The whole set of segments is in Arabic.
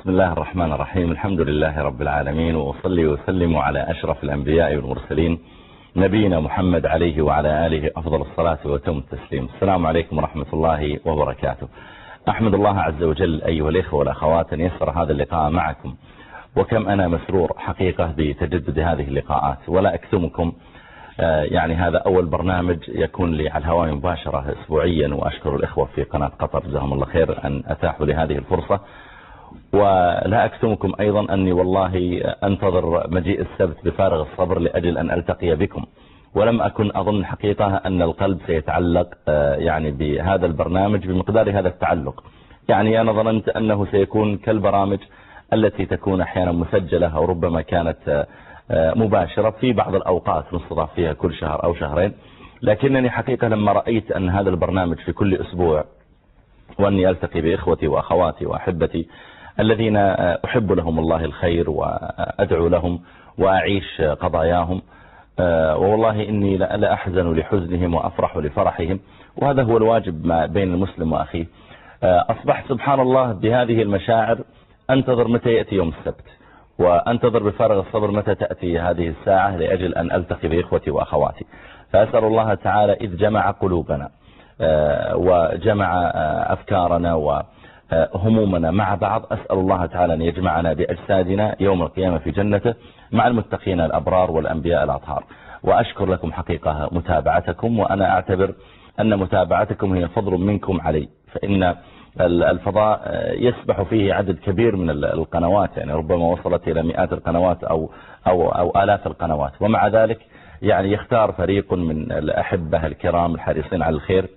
بسم الله الرحمن الرحيم. الحمد لله رب العالمين وأصلي وسلم على أشرف الأنبياء والمرسلين نبينا محمد عليه وعلى آله أفضل الصلاة وتم التسليم. السلام عليكم ورحمة الله وبركاته. أحمد الله عز وجل أيها الإخوة والأخوات أن يسر هذا اللقاء معكم. وكم أنا مسرور حقيقة بتجدد هذه اللقاءات. ولا أكتمكم يعني هذا أول برنامج يكون لي على الهواء مباشرة أسبوعيا. وأشكر الإخوة في قناة قطر جزاهم الله خير أن أتاحوا لي هذه الفرصة. ولا أكتمكم أيضا أني والله أنتظر مجيء السبت بفارغ الصبر لأجل أن ألتقي بكم. ولم أكن أظن حقيقة أن القلب سيتعلق يعني بهذا البرنامج بمقدار هذا التعلق. يعني أنا ظننت أنه سيكون كالبرامج التي تكون أحيانا مسجلة أو ربما كانت مباشرة في بعض الأوقات نستضاف فيها كل شهر أو شهرين. لكنني حقيقة لما رأيت أن هذا البرنامج في كل أسبوع وأني ألتقي بإخوتي وأخواتي وأحبتي الذين أحب لهم الله الخير وأدعو لهم وأعيش قضاياهم. والله إني لا أحزن لحزنهم وأفرح لفرحهم. وهذا هو الواجب ما بين المسلم وأخيه. أصبحت سبحان الله بهذه المشاعر أنتظر متى يأتي يوم السبت؟ وأنتظر بفارغ الصبر متى تأتي هذه الساعة لأجل أن ألتقي بإخوتي وأخواتي. فأسأل الله تعالى إذ جمع قلوبنا وجمع أفكارنا وهمومنا مع بعض. أسأل الله تعالى أن يجمعنا بأجسادنا يوم القيامة في جنته مع المتقين الأبرار والأنبياء الأطهار. وأشكر لكم حقيقة متابعتكم وأنا أعتبر أن متابعتكم هي فضل منكم علي. فإن الفضاء يسبح فيه عدد كبير من القنوات يعني ربما وصلت إلى مئات القنوات أو, أو, أو آلاف القنوات. ومع ذلك يعني يختار فريق من الأحبة الكرام الحريصين على الخير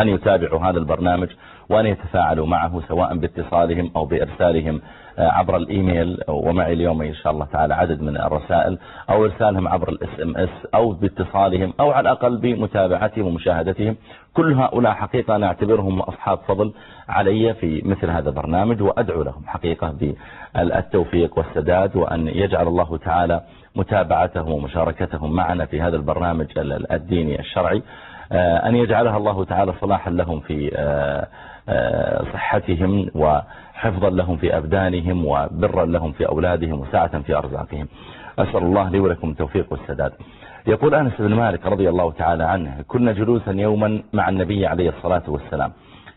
أن يتابعوا هذا البرنامج وأن يتفاعلوا معه سواء باتصالهم أو بإرسالهم عبر الإيميل. ومعي اليوم إن شاء الله تعالى عدد من الرسائل أو إرسالهم عبر الإس إم إس أو باتصالهم أو على الأقل بمتابعتهم ومشاهدتهم. كل هؤلاء حقيقة نعتبرهم أصحاب فضل علي في مثل هذا البرنامج وأدعو لهم حقيقة بالتوفيق والسداد وأن يجعل الله تعالى متابعتهم ومشاركتهم معنا في هذا البرنامج الديني الشرعي. أن يجعلها الله تعالى صلاحا لهم في صحتهم وحفظا لهم في أبدانهم وبرا لهم في أولادهم وسعة في أرزاقهم. أسأل الله لي ولكم التوفيق والسداد. يقول أنس بن مالك رضي الله تعالى عنه كنا جلوسا يوما مع النبي عليه الصلاة والسلام.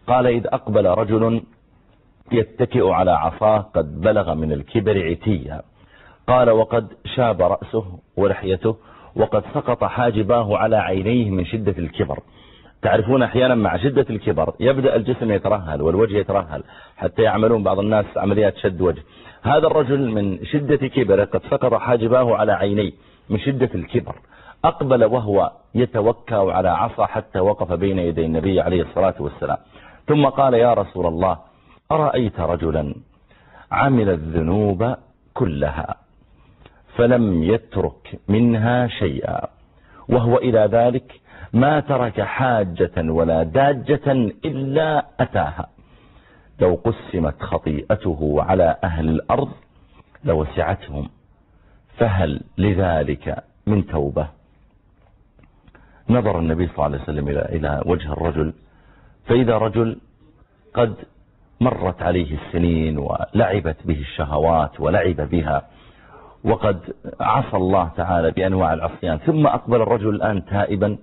قال إذ أقبل رجل يتكئ على عصاه قد بلغ من الكبر عتيا. قال وقد شاب رأسه ولحيته وقد سقط حاجباه على عينيه من شدة الكبر. تعرفون أحيانا مع شدة الكبر يبدأ الجسم يترهل والوجه يترهل حتى يعملون بعض الناس عمليات شد وجه. هذا الرجل من شدة كبره قد سقط حاجباه على عينيه من شدة الكبر. أقبل وهو يتوكى على عصا حتى وقف بين يدي النبي عليه الصلاة والسلام. ثم قال يا رسول الله أرأيت رجلا عمل الذنوب كلها؟ فلم يترك منها شيئا. وهو إلى ذلك ما ترك حاجة ولا داجة إلا أتاها. لو قسمت خطيئته على أهل الأرض لوسعتهم. فهل لذلك من توبة؟ نظر النبي صلى الله عليه وسلم إلى وجه الرجل. فإذا رجل قد مرت عليه السنين ولعبت به الشهوات ولعب بها وقد عصى الله تعالى بأنواع العصيان. ثم أقبل الرجل الآن تائبا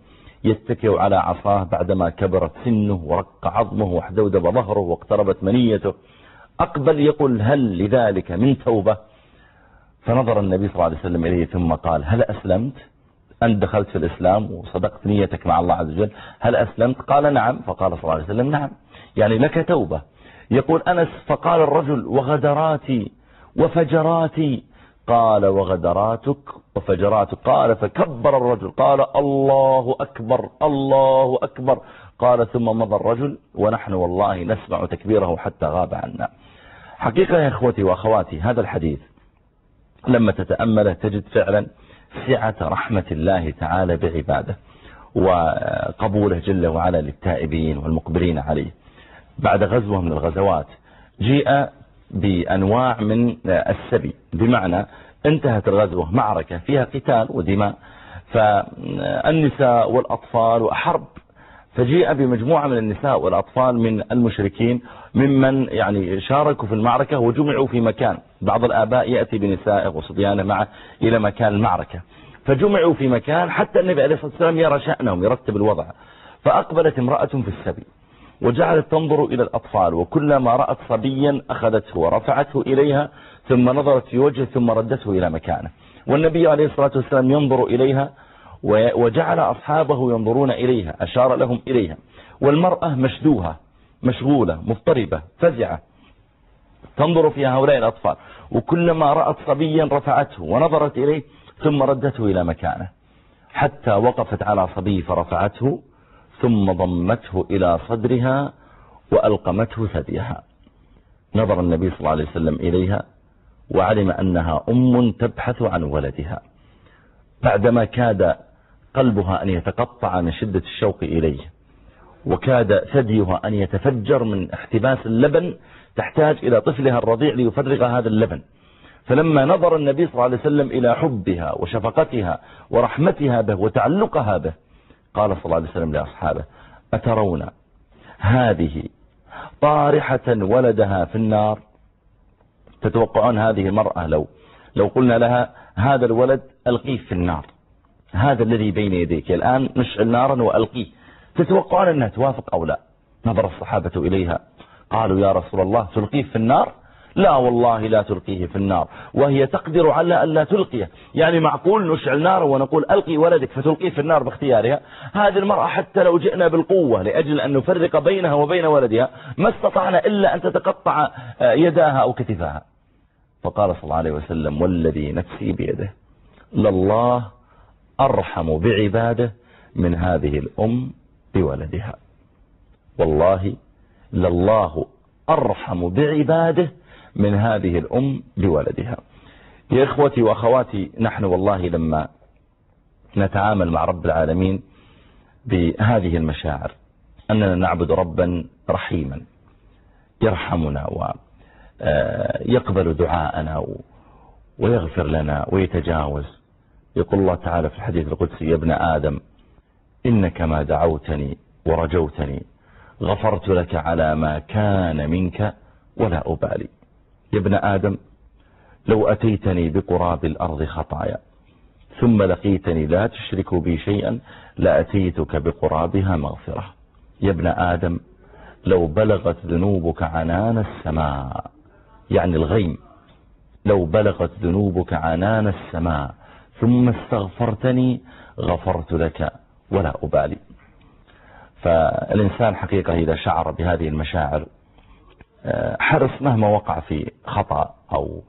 يتكئ على عصاه بعدما كبرت سنه ورق عظمه واحدودب ظهره واقتربت منيته. أقبل يقول هل لذلك من توبة؟ فنظر النبي صلى الله عليه وسلم إليه ثم قال هل أسلمت؟ أنت دخلت في الإسلام وصدقت نيتك مع الله عز وجل. هل أسلمت؟ قال نعم. فقال صلى الله عليه وسلم نعم. يعني لك توبة. يقول أنس فقال الرجل وغدراتي وفجراتي قال وغدراتك وفجراتك. قال فكبر الرجل. قال الله أكبر الله أكبر. قال ثم مضى الرجل ونحن والله نسمع تكبيره حتى غاب عنا. حقيقة يا إخوتي وأخواتي هذا الحديث لما تتأمله تجد فعلا سعة رحمة الله تعالى بعباده وقبوله جل وعلا للتائبين والمقبلين عليه. بعد غزوة من الغزوات جيء بأنواع من السبي. بمعنى انتهت الغزوة معركة فيها قتال ودماء. فالنساء والأطفال وحرب. فجيء بمجموعة من النساء والأطفال من المشركين ممن يعني شاركوا في المعركة وجمعوا في مكان. بعض الآباء يأتي بنسائه وصبيانة معه إلى مكان المعركة. فجمعوا في مكان حتى النبي عليه الصلاة والسلام يرى شأنهم يرتب الوضع. فأقبلت امرأة في السبي. وجعلت تنظر إلى الأطفال وكلما رأت صبيا أخذته ورفعته إليها ثم نظرت في وجهه ثم ردته إلى مكانه. والنبي عليه الصلاة والسلام ينظر إليها وجعل أصحابه ينظرون إليها أشار لهم إليها. والمرأة مشدوها مشغولة مضطربة فزعة. تنظر في هؤلاء الأطفال. وكلما رأت صبيا رفعته ونظرت إليه ثم ردته إلى مكانه. حتى وقفت على صبي فرفعته. ثم ضمته إلى صدرها وألقمته ثديها. نظر النبي صلى الله عليه وسلم إليها وعلم أنها أم تبحث عن ولدها. بعدما كاد قلبها أن يتقطع من شدة الشوق إليه وكاد ثديها أن يتفجر من احتباس اللبن تحتاج إلى طفلها الرضيع ليفرغ هذا اللبن. فلما نظر النبي صلى الله عليه وسلم إلى حبها وشفقتها ورحمتها به وتعلقها به قال صلى الله عليه وسلم لأصحابه أترون هذه طارحة ولدها في النار؟ تتوقعون هذه المرأة لو لو قلنا لها هذا الولد ألقيه في النار. هذا الذي بين يديك الآن نشعل نارا وألقيه. تتوقعون أنها توافق أو لا؟ نظر الصحابة إليها. قالوا يا رسول الله تلقيه في النار؟ لا والله لا تلقيه في النار. وهي تقدر على أن لا تلقيه. يعني معقول نشعل نارا ونقول ألقي ولدك فتلقيه في النار باختيارها؟ هذه المرأة حتى لو جئنا بالقوة لأجل أن نفرق بينها وبين ولدها ما استطعنا إلا أن تتقطع يداها أو كتفاها فقال صلى الله عليه وسلم والذي نفسي بيده لله أرحم بعباده من هذه الأم بولدها. والله لله أرحم بعباده من هذه الأم بولدها يا إخوتي وأخواتي نحن والله لما نتعامل مع رب العالمين بهذه المشاعر أننا نعبد ربا رحيما يرحمنا ويقبل آه، دعاءنا ويغفر لنا ويتجاوز. يقول الله تعالى في الحديث القدسي يا ابن آدم إنك ما دعوتني ورجوتني غفرت لك على ما كان منك ولا أبالي. يا ابن آدم لو أتيتني بقراب الأرض خطايا ثم لقيتني لا تشرك بي شيئا لأتيتك بقرابها مغفرة. يا ابن آدم لو بلغت ذنوبك عنان السماء يعني الغيم لو بلغت ذنوبك عنان السماء ثم استغفرتني غفرت لك ولا أبالي. فالإنسان حقيقة إذا شعر بهذه المشاعر حرص مهما وقع في خطأ أو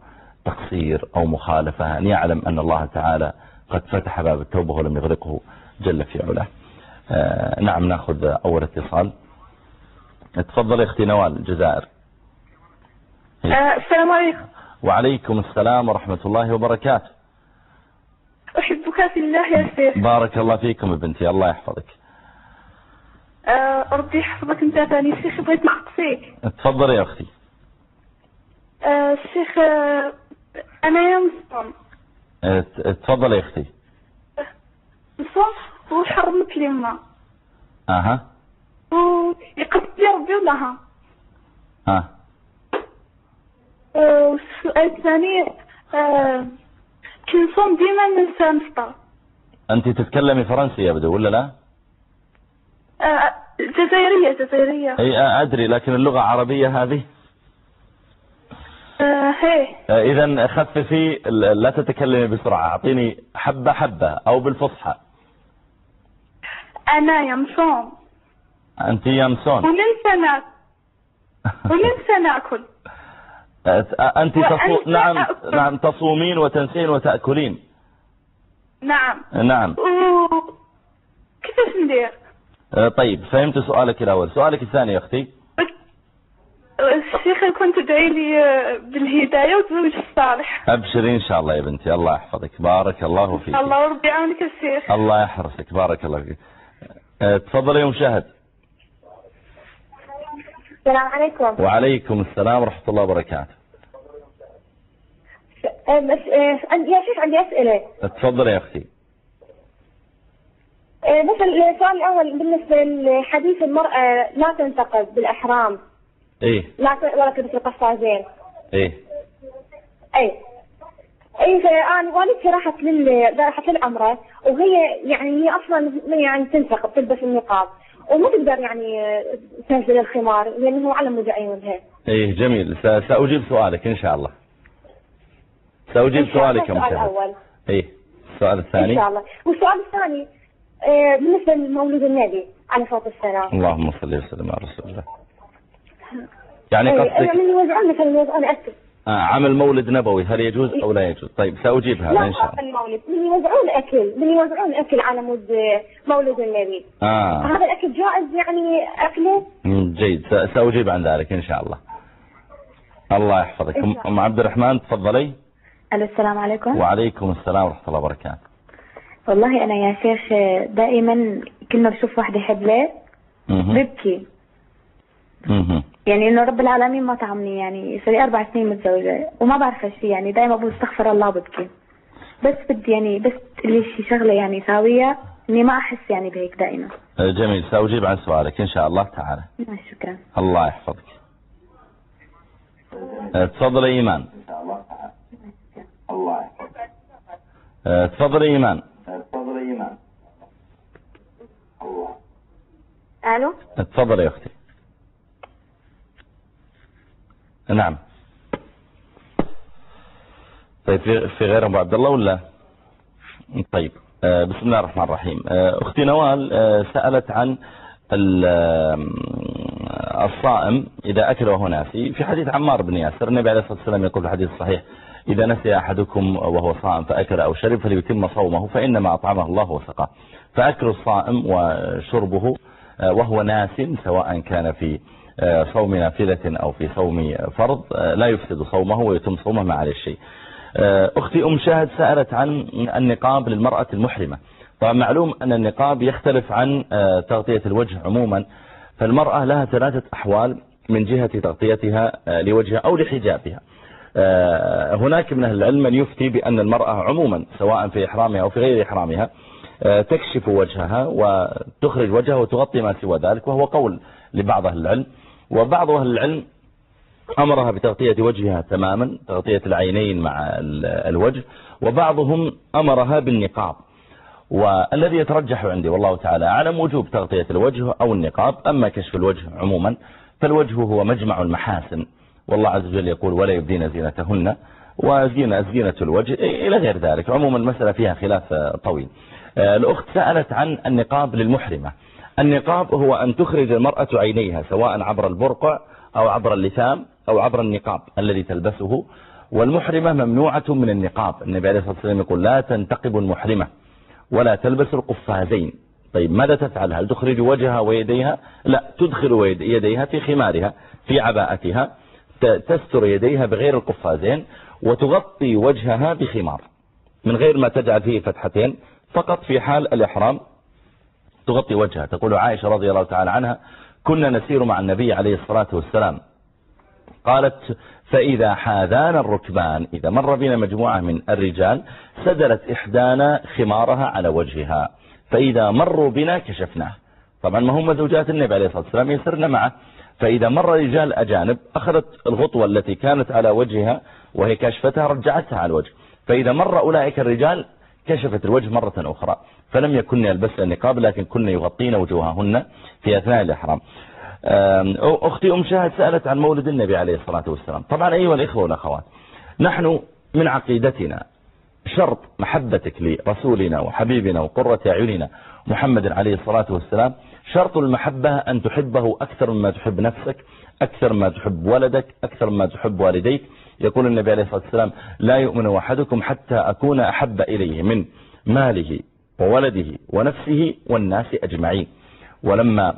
تقصير أو مخالفة أن يعلم أن الله تعالى قد فتح باب التوبة ولم يغلقه جل في علاه. آه، نعم ناخذ أول اتصال. تفضل يا أختي نوال الجزائر. آه، السلام عليكم. وعليكم السلام ورحمة الله وبركاته. أحبك في الله يا شيخ. بارك الله فيكم بنتي الله يحفظك. آه، ربي يحفظك أنت ثاني. الشيخ بغيت نقصيك تفضلي يا أختي. آه، الشيخ آه، أنا يا مصطم تفضلي يا أختي. مصطم وحرمت لي ما أها. ويقصد لي ربي ولها ها؟ والسؤال الثاني كنصوم ديما ننسى نفطر. أنت تتكلمي فرنسي يبدو ولا لا؟ آه، جزائرية جزائرية. أي آه، أدري لكن اللغة عربية هذه؟ آه اذا خففي لا تتكلمي بسرعة. أعطيني حبة حبة أو بالفصحى. أنا يمصون أنت يمصون وننسى ناكل وننسى ناكل أنت تصو... نعم أكل. نعم تصومين وتنسين وتأكلين. نعم. نعم. و... كيفاش ندير؟ آه، طيب فهمت سؤالك الأول. سؤالك الثاني يا أختي. الشيخ كنت تدعي لي آه، بالهداية والزوج الصالح. أبشري إن شاء الله يا بنتي. الله يحفظك. بارك الله فيك. الله ربي يعاونك الشيخ الله يحرسك. بارك الله فيك. آه، تفضل يا مشاهد السلام عليكم. وعليكم السلام ورحمة الله وبركاته. يا شيخ عندي أسئلة. تفضل يا أختي. آه، بس السؤال الأول بالنسبة لحديث المرأة لا تنتقد بالإحرام. إيه. لا. ولا تلبس القفازين إيه. أي أي أنا والدتي راحت لل راحت للعمرة وهي يعني هي أصلا يعني تنتقد تلبس النقاب وما تقدر يعني تنزل الخمار لأنه هو علم وجه عيونها. إيه جميل. س- سأجيب سؤالك إن شاء الله. الله سؤالك يا السؤال الأول. إيه. السؤال إن الثاني شاء الله. والسؤال الثاني بالنسبة لمولد النبي عليه الصلاة والسلام. اللهم صل وسلم على رسول الله. يعني أي، قصدك أنا من يوزعون مثلا يوزعون أكل آه عمل مولد نبوي هل يجوز أو لا يجوز؟ طيب سأجيب هذا لا إن شاء الله. المولد من يوزعون أكل من يوزعون أكل على مود آه، مولد النبي. آه. هذا الأكل جائز يعني أكله؟ جيد. سأجيب عن ذلك إن شاء الله. الله يحفظك. إن أم عبد الرحمن تفضلي. السلام عليكم. وعليكم السلام ورحمة الله وبركاته. والله أنا يا شيخ دائما كل ما بشوف واحدة حبلة. ببكي. يعني إنه رب العالمين ما طعمني يعني صار لي أربع سنين متزوجة وما بعرف شيء يعني دائما بقول استغفر الله وببكي. بس بدي يعني بس اللي شي شغلة يعني ساوية إني ما أحس يعني بهيك دائما. آه، جميل. سأجيب عن سؤالك. إن شاء الله تعالى. آه، شكرا. الله يحفظك. آه، تفضلي إيمان. آه، تفضلي إيمان ألو؟ تفضلي يا أختي. نعم. طيب في في غير أبو عبد الله ولا؟ طيب آه، بسم الله الرحمن الرحيم. آه، أختي نوال آه، سألت عن ال- الصائم إذا أكل وهو ناسي. في حديث عمار بن ياسر النبي عليه الصلاة والسلام يقول في الحديث الصحيح إذا نسي أحدكم وهو صائم فأكل أو شرب فليتم صومه فإنما أطعمه الله وسقاه. فأكل الصائم وشربه آه، وهو ناس سواء كان في آه، صوم نافلة أو في صوم فرض آه، لا يفسد صومه ويتم صومه ما عليه شيء آه، أختي أم شاهد سألت عن النقاب للمرأة المحرمة. طبعا معلوم أن النقاب يختلف عن تغطية الوجه عموما. فالمرأة لها ثلاثة أحوال من جهة تغطيتها لوجهها أو لحجابها. هناك من أهل العلم من يفتي بأن المرأة عموما سواء في إحرامها أو في غير إحرامها آه، تكشف وجهها وتخرج وجهها وتغطي ما سوى ذلك وهو قول لبعض أهل العلم. وبعض أهل العلم أمرها بتغطية وجهها تماما تغطية العينين مع ال- الوجه وبعضهم أمرها بالنقاب. والذي يترجح عندي والله تعالى أعلم وجوب تغطية الوجه أو النقاب. أما كشف الوجه عموما فالوجه هو مجمع المحاسن. والله عز وجل يقول ولا يبدين زينتهن وزينة زينة الوجه إلى غير ذلك. عموما المسألة فيها خلاف آه، طويل. آه، الأخت سألت عن النقاب للمحرمة. النقاب هو أن تخرج المرأة عينيها سواء عبر البرقع أو عبر اللثام أو عبر النقاب الذي تلبسه. والمحرمة ممنوعة من النقاب. النبي عليه الصلاة والسلام يقول لا تنتقب المحرمة ولا تلبس القفازين. طيب ماذا تفعل؟ هل تخرج وجهها ويديها؟ لا تدخل يديها في خمارها في عباءتها. تستر يديها بغير القفازين وتغطي وجهها بخمار من غير ما تجعل فيه فتحتين فقط في حال الإحرام تغطي وجهها. تقول عائشة رضي الله تعالى عنها كنا نسير مع النبي عليه الصلاة والسلام. قالت فإذا حاذانا الركبان. إذا مر بنا مجموعة من الرجال سدلت إحدانا خمارها على وجهها. فإذا مروا بنا كشفناه. طبعا ما هم زوجات النبي عليه الصلاة والسلام يسرن معه. فإذا مر رجال أجانب أخذت الغطوة التي كانت على وجهها وهي كشفتها رجعتها على الوجه. فإذا مر أولئك الرجال كشفت الوجه مرة أخرى. فلم يكن يلبسن النقاب لكن كن يغطين وجوههن في أثناء الإحرام. أختي أم شاهد سألت عن مولد النبي عليه الصلاة والسلام. طبعا أيها الإخوة والأخوات نحن من عقيدتنا شرط محبتك لرسولنا وحبيبنا وقرة أعيننا محمد عليه الصلاة والسلام شرط المحبة أن تحبه أكثر مما تحب نفسك أكثر ما تحب ولدك أكثر ما تحب والديك. يقول النبي عليه الصلاة والسلام لا يؤمن أحدكم حتى أكون أحب إليه من ماله وولده ونفسه والناس أجمعين. ولما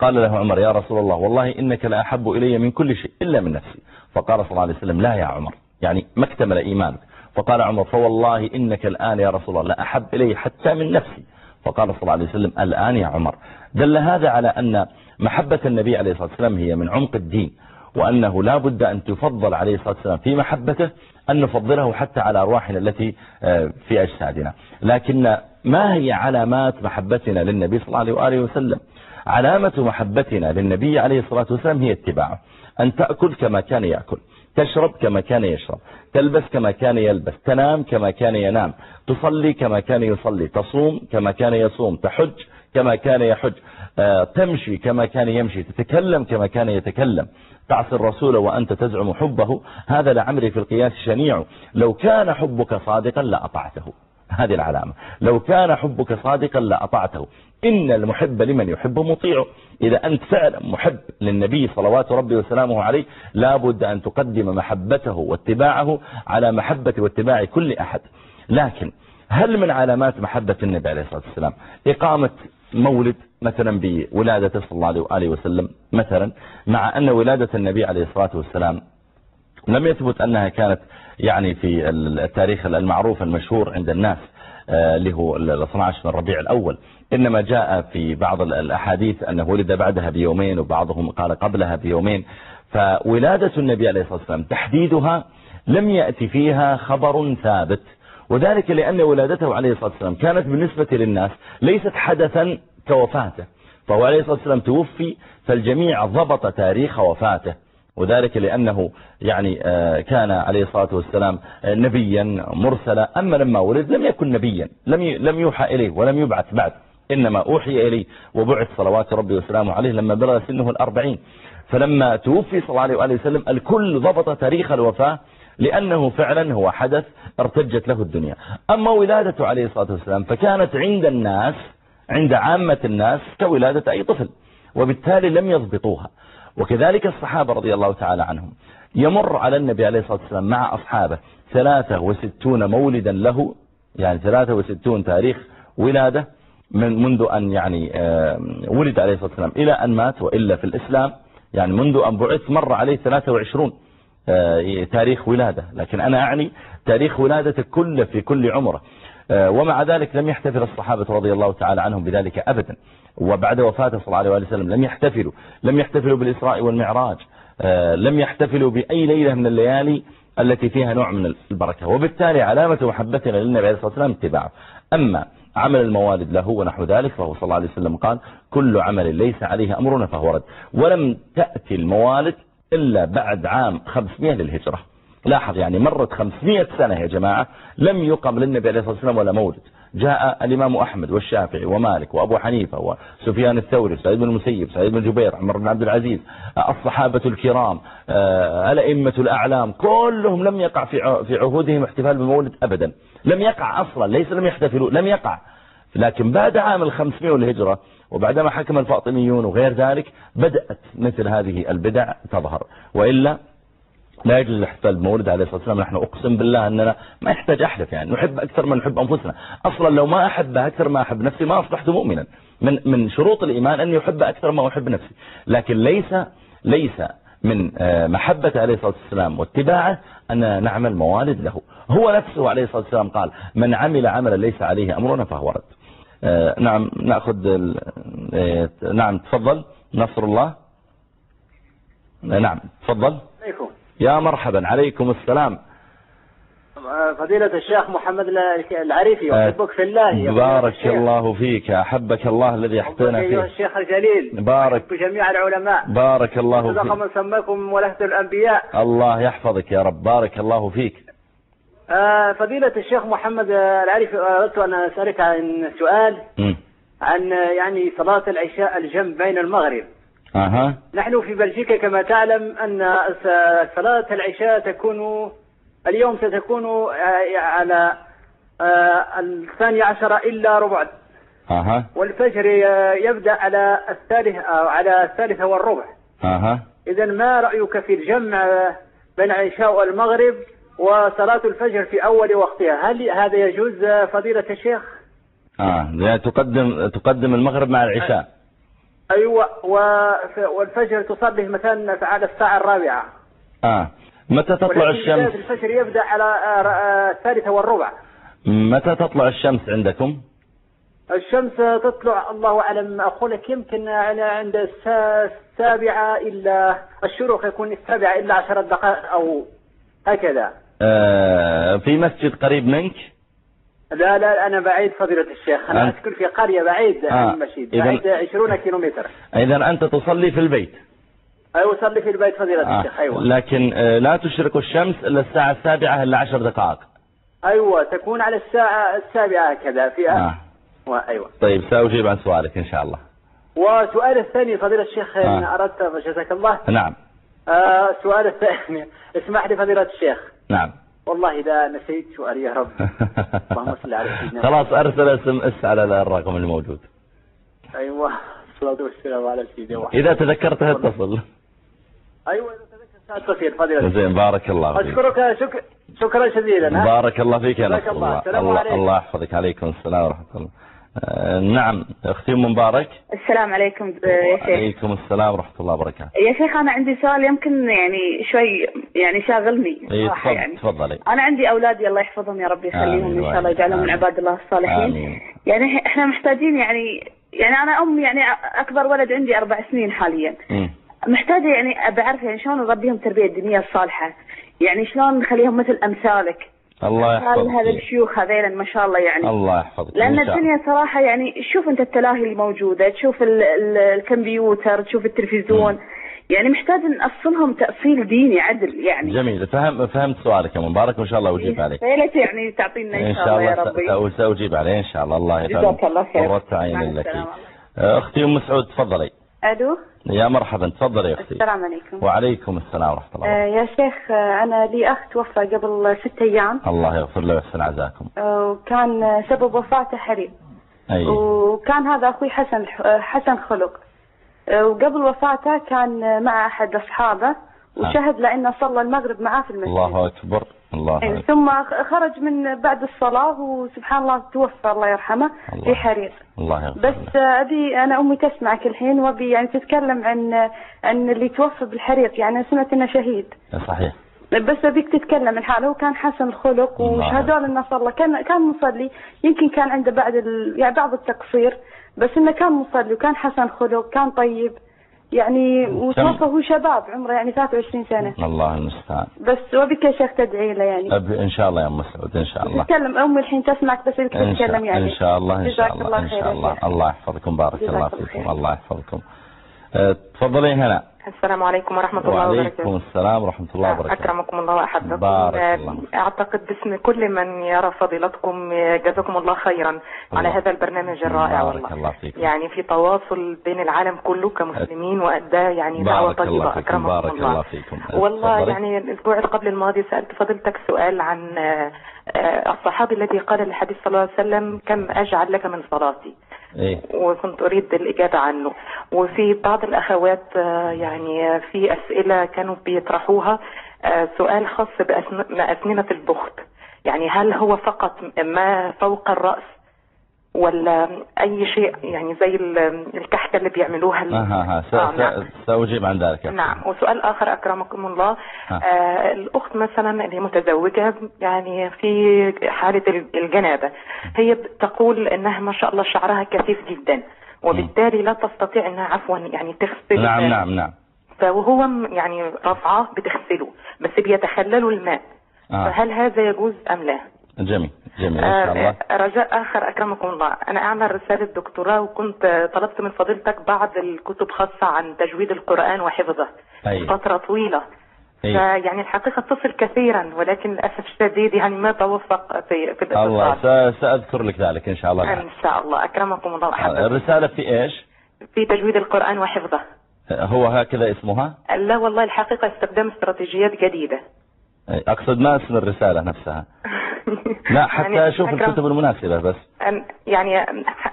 قال له عمر يا رسول الله والله إنك لا أحب إلي من كل شيء إلا من نفسي. فقال صلى الله عليه وسلم لا يا عمر يعني ما اكتمل إيمانك. فقال عمر فوالله إنك الآن يا رسول الله لا أحب إلي حتى من نفسي فقال صلى الله عليه وسلم الآن يا عمر. دل هذا على أن محبة النبي عليه الصلاة والسلام هي من عمق الدين وأنه لا بد أن تفضل عليه الصلاة والسلام في محبته أن نفضله حتى على أرواحنا التي آه، في أجسادنا. لكن ما هي علامات محبتنا للنبي صلى الله عليه وسلم؟ علامة محبتنا للنبي عليه الصلاة والسلام هي اتباعه أن تأكل كما كان يأكل. تشرب كما كان يشرب تلبس كما كان يلبس تنام كما كان ينام تصلي كما كان يصلي تصوم كما كان يصوم تحج كما كان يحج آه، تمشي كما كان يمشي تتكلم كما كان يتكلم. تعصي الرسول وأنت تزعم حبه هذا لعمري في القياس شنيع. لو كان حبك صادقا لأطعته. هذه العلامة. لو كان حبك صادقا لأطعته. إن المحب لمن يحب مطيعه إذا أنت فعلا محب للنبي صلوات ربي وسلامه عليه لابد أن تقدم محبته واتباعه على محبة واتباع كل أحد. لكن هل من علامات محبة النبي عليه الصلاة والسلام؟ إقامة مولد مثلا بولادة صلى الله عليه وسلم مثلا مع أن ولادة النبي عليه الصلاة والسلام لم يثبت أنها كانت يعني في التاريخ المعروف المشهور عند الناس آه، اللي هو ال 12 من ربيع الأول. إنما جاء في بعض الأحاديث أنه ولد بعدها بيومين وبعضهم قال قبلها بيومين. فولادة النبي عليه الصلاة والسلام تحديدها لم يأتي فيها خبر ثابت. وذلك لأن ولادته عليه الصلاة والسلام كانت بالنسبة للناس ليست حدثا كوفاته. فهو عليه الصلاة والسلام توفي فالجميع ضبط تاريخ وفاته. وذلك لأنه يعني آه، كان عليه الصلاة والسلام آه، نبيا مرسلا. أما لما ولد لم يكن نبيا لم لم يوحى إليه ولم يبعث بعد. إنما أوحي إليه وبعث صلوات ربي وسلامه عليه لما بلغ سنه الأربعين. فلما توفي صلى الله عليه وآله وسلم الكل ضبط تاريخ الوفاة لأنه فعلا هو حدث ارتجت له الدنيا. أما ولادته عليه الصلاة والسلام فكانت عند الناس عند عامة الناس كولادة أي طفل وبالتالي لم يضبطوها. وكذلك الصحابة رضي الله تعالى عنهم. يمر على النبي عليه الصلاة والسلام مع أصحابه 63 مولدا له يعني 63 تاريخ ولادة من منذ أن يعني ولد عليه الصلاة والسلام إلى أن مات وإلا في الإسلام. يعني منذ أن بعث مر عليه 23 آه، تاريخ ولادة. لكن أنا أعني تاريخ ولادة كل في كل عمره. آه، ومع ذلك لم يحتفل الصحابة رضي الله تعالى عنهم بذلك أبدا. وبعد وفاته صلى الله عليه وسلم لم يحتفلوا. لم يحتفلوا بالإسراء والمعراج. آه، لم يحتفلوا بأي ليلة من الليالي التي فيها نوع من البركة. وبالتالي علامة محبتنا للنبي عليه الصلاة والسلام اتباعه. أما عمل الموالد له ونحو ذلك فهو صلى الله عليه وسلم قال كل عمل ليس عليه أمرنا فهو رد. ولم تأتي الموالد إلا بعد عام 500 للهجرة. لاحظ يعني مرت 500 سنة يا جماعة لم يقم للنبي عليه الصلاة والسلام ولا مولد. جاء الإمام أحمد والشافعي ومالك وأبو حنيفة وسفيان الثوري سعيد بن المسيب سعيد بن جبير عمر بن عبد العزيز الصحابة الكرام آه، الأئمة الأعلام كلهم لم يقع في عهودهم احتفال بمولد أبدا. لم يقع أصلا ليس لم يحتفلوا لم يقع. لكن بعد عام الخمسمائة والهجرة وبعدما حكم الفاطميون وغير ذلك بدأت مثل هذه البدع تظهر. وإلا لا يجوز الاحتفال بمولد عليه الصلاة والسلام. نحن أقسم بالله أننا ما يحتاج أحلف يعني. نحب أكثر ما نحب أنفسنا. أصلا لو ما أحب أكثر ما أحب نفسي ما أصبحت مؤمنا. من من شروط الإيمان أن يحب أكثر ما أحب نفسي. لكن ليس ليس من آه، محبة عليه الصلاة والسلام واتباعه أن نعمل موالد له. هو نفسه عليه الصلاة والسلام قال من عمل عملا ليس عليه أمرنا فهو رد. آه، نعم نأخذ آه، نعم تفضل. نصر الله. نعم تفضل. عليكم. يا مرحبا عليكم السلام. فضيلة الشيخ محمد العريفي آه، أحبك في الله بارك الله فيك أحبك الله الذي أحبنا فيه. الشيخ الجليل. بارك. جميع العلماء. بارك الله فيك. من سماكم ولهة الأنبياء. الله يحفظك يا رب. بارك الله فيك. آه، فضيلة الشيخ محمد العريفي أردت أن أسألك عن سؤال م. عن يعني صلاة العشاء الجمع بين المغرب أها. نحن في بلجيكا كما تعلم أن صلاة العشاء تكون اليوم ستكون آه، على آه، الثانية عشر إلا ربع أها. والفجر يبدأ على الثالث على الثالثة والربع أها. إذا ما رأيك في الجمع بين العشاء والمغرب وصلاة الفجر في أول وقتها. هل هذا يجوز فضيلة الشيخ؟ آه تقدم تقدم المغرب مع العشاء. أيوة والفجر تصلي مثلا على الساعة الرابعة. آه متى تطلع الشمس؟ الفجر يبدأ على آه، آه، الثالثة والربع. متى تطلع الشمس عندكم؟ الشمس تطلع الله أعلم أقول لك يمكن على عند السا- السابعة إلا الشروق يكون السابعة إلا عشرة دقائق أو هكذا. في مسجد قريب منك؟ لا لا أنا بعيد فضيلة الشيخ. أنا أنت- أسكن في قرية بعيد آه. عن المسجد إذن- بعيد 20 كيلومتر. إذا أنت تصلي في البيت. أيوة أصلي في البيت فضيلة آه. الشيخ أيوة. لكن آه، لا تشرق الشمس إلا الساعة السابعة إلا عشر دقائق. أيوة تكون على الساعة السابعة كذا في آه. أيوة. طيب سأجيب عن سؤالك إن شاء الله. وسؤال الثاني فضيلة الشيخ إن آه. أردت جزاك الله. نعم. آه السؤال الثاني. اسمح لي فضيلة الشيخ. نعم. والله إذا نسيت سؤالي يا رب. اللهم صل على سيدنا خلاص أرسل SMS على الرقم الموجود. أيوة. الصلاة والسلام على سيدنا محمد. إذا تذكرتها اتصل أيوة إذا تذكر سأتصل فضيلة زين بارك الله فيك. أشكرك شك... شكرا جزيلا؟ بارك الله فيك يا نصر الله. الله يحفظك. عليكم السلام ورحمة الله. نعم أختي أم مبارك. السلام عليكم يا شيخ. عليكم السلام ورحمة الله وبركاته. يا شيخ أنا عندي سؤال يمكن يعني شوي يعني شاغلني صراحة يعني. تفضلي أنا عندي أولادي الله يحفظهم يا رب يخليهم إن شاء الله يجعلهم من. عباد الله الصالحين. آمين. يعني إحنا محتاجين يعني يعني أنا أم يعني أكبر ولد عندي أربع سنين حاليا. محتاجة يعني بعرف يعني شلون نربيهم التربيه الدينيه الصالحة. يعني شلون نخليهم مثل أمثالك. الله امثال هذا يحفظك الشيوخ هذيلا ما شاء الله يعني. الله يحفظك لأن. الدنيا صراحة يعني شوف أنت التلاهي الموجودة تشوف ال ال الكمبيوتر تشوف التلفزيون. يعني محتاج نأصلهم تأصيل ديني عدل يعني. جميل. فهم فهمت سؤالك يا مبارك وإن شاء الله أجيب عليه يا ليت يعني تعطينا إن إن شاء الله يا ربي. سأجيب عليه إن شاء الله. الله جزاك الله خير. عين لك. أختي أم سعود تفضلي. ألو؟ يا مرحبا تفضلي يا أختي. السلام عليكم. وعليكم السلام ورحمة الله آه يا شيخ آه أنا لي اخ توفى قبل ست أيام. الله يغفر له ويحسن عزاكم. آه وكان سبب وفاته حريق أي. وكان هذا أخوي حسن حسن خلق. آه وقبل وفاته كان مع أحد أصحابه وشهد لأنه صلى المغرب معاه في المسجد. الله أكبر. الله إيه، أكبر ثم خرج من بعد الصلاة وسبحان الله توفى الله يرحمه الله. في حريق. الله يغفر بس أبي أنا أمي تسمعك الحين وأبي يعني تتكلم عن عن اللي توفى بالحريق يعني أنا سمعت إنه شهيد. صحيح. بس أبيك تتكلم عن حاله هو كان حسن الخلق الله. وشهدوا له انه صلى كان كان مصلي يمكن كان عنده بعد ال... يعني بعض التقصير بس إنه كان مصلي وكان حسن خلق كان طيب. يعني وتوفى هو شباب عمره يعني 23 سنة. الله المستعان. بس وابيك يا شيخ تدعي له يعني. أب إن شاء الله يا أم سعود إن شاء الله. تتكلم امي الحين تسمعك بس شاء, تتكلم يعني. إن شاء الله إن شاء الله خير شاء الله. الله يحفظكم بارك الله فيكم. الله يحفظكم. أه، تفضلي هنا. السلام عليكم ورحمة الله وعليكم وبركاته. السلام ورحمة الله وبركاته. أكرمكم الله وأحبكم. بارك آه، الله. أعتقد باسم كل من يرى فضيلتكم آه، جزاكم الله خيرا على الله. هذا البرنامج الرائع بارك والله. الله فيكم يعني في تواصل بين العالم كله كمسلمين وأداه يعني دعوة طيبة. أكرمكم بارك الله. الله فيكم. والله تفضلي. يعني الأسبوع قبل الماضي سألت فضيلتك سؤال عن آه، آه، الصحابي الذي قال للحديث صلى الله عليه وسلم كم أجعل لك من صلاتي؟ إيه. وكنت أريد الإجابة عنه. وفي بعض الأخوات آه، يعني في أسئلة كانوا بيطرحوها آه، سؤال خاص بأسنمة البخت. يعني هل هو فقط ما فوق الرأس؟ ولا أي شيء يعني زي ال- الكحكة اللي بيعملوها ال- ها ها ها آه، نعم. س- سأجيب عن ذلك. نعم وسؤال آخر أكرمكم الله. آه الأخت مثلا اللي متزوجة يعني في حالة الجنابة هي تقول إنها ما شاء الله شعرها كثيف جدا وبالتالي لا تستطيع إنها عفوا يعني تغسل نعم نعم نعم فهو يعني رفعاه بتغسله بس بيتخللوا الماء آه. فهل هذا يجوز أم لا؟ جميل جميل إن شاء الله. آه، رجاء آخر أكرمكم الله. أنا أعمل رسالة دكتوراه وكنت آه، طلبت من فضيلتك بعض الكتب خاصة عن تجويد القرآن وحفظه. أي فترة طويلة. أي فيعني الحقيقة اتصل كثيرا ولكن للأسف الشديد يعني ما توفق في في الله الاتصال س- سأذكر لك ذلك إن شاء الله. إن شاء الله. أكرمكم الله. وأحبكم الرسالة في إيش؟ في تجويد القرآن وحفظه. هو هكذا اسمها؟ لا والله الحقيقة استخدام استراتيجيات جديدة. أقصد ما اسم الرسالة نفسها. لا حتى يعني أكرم- الكتب المناسبة بس. يعني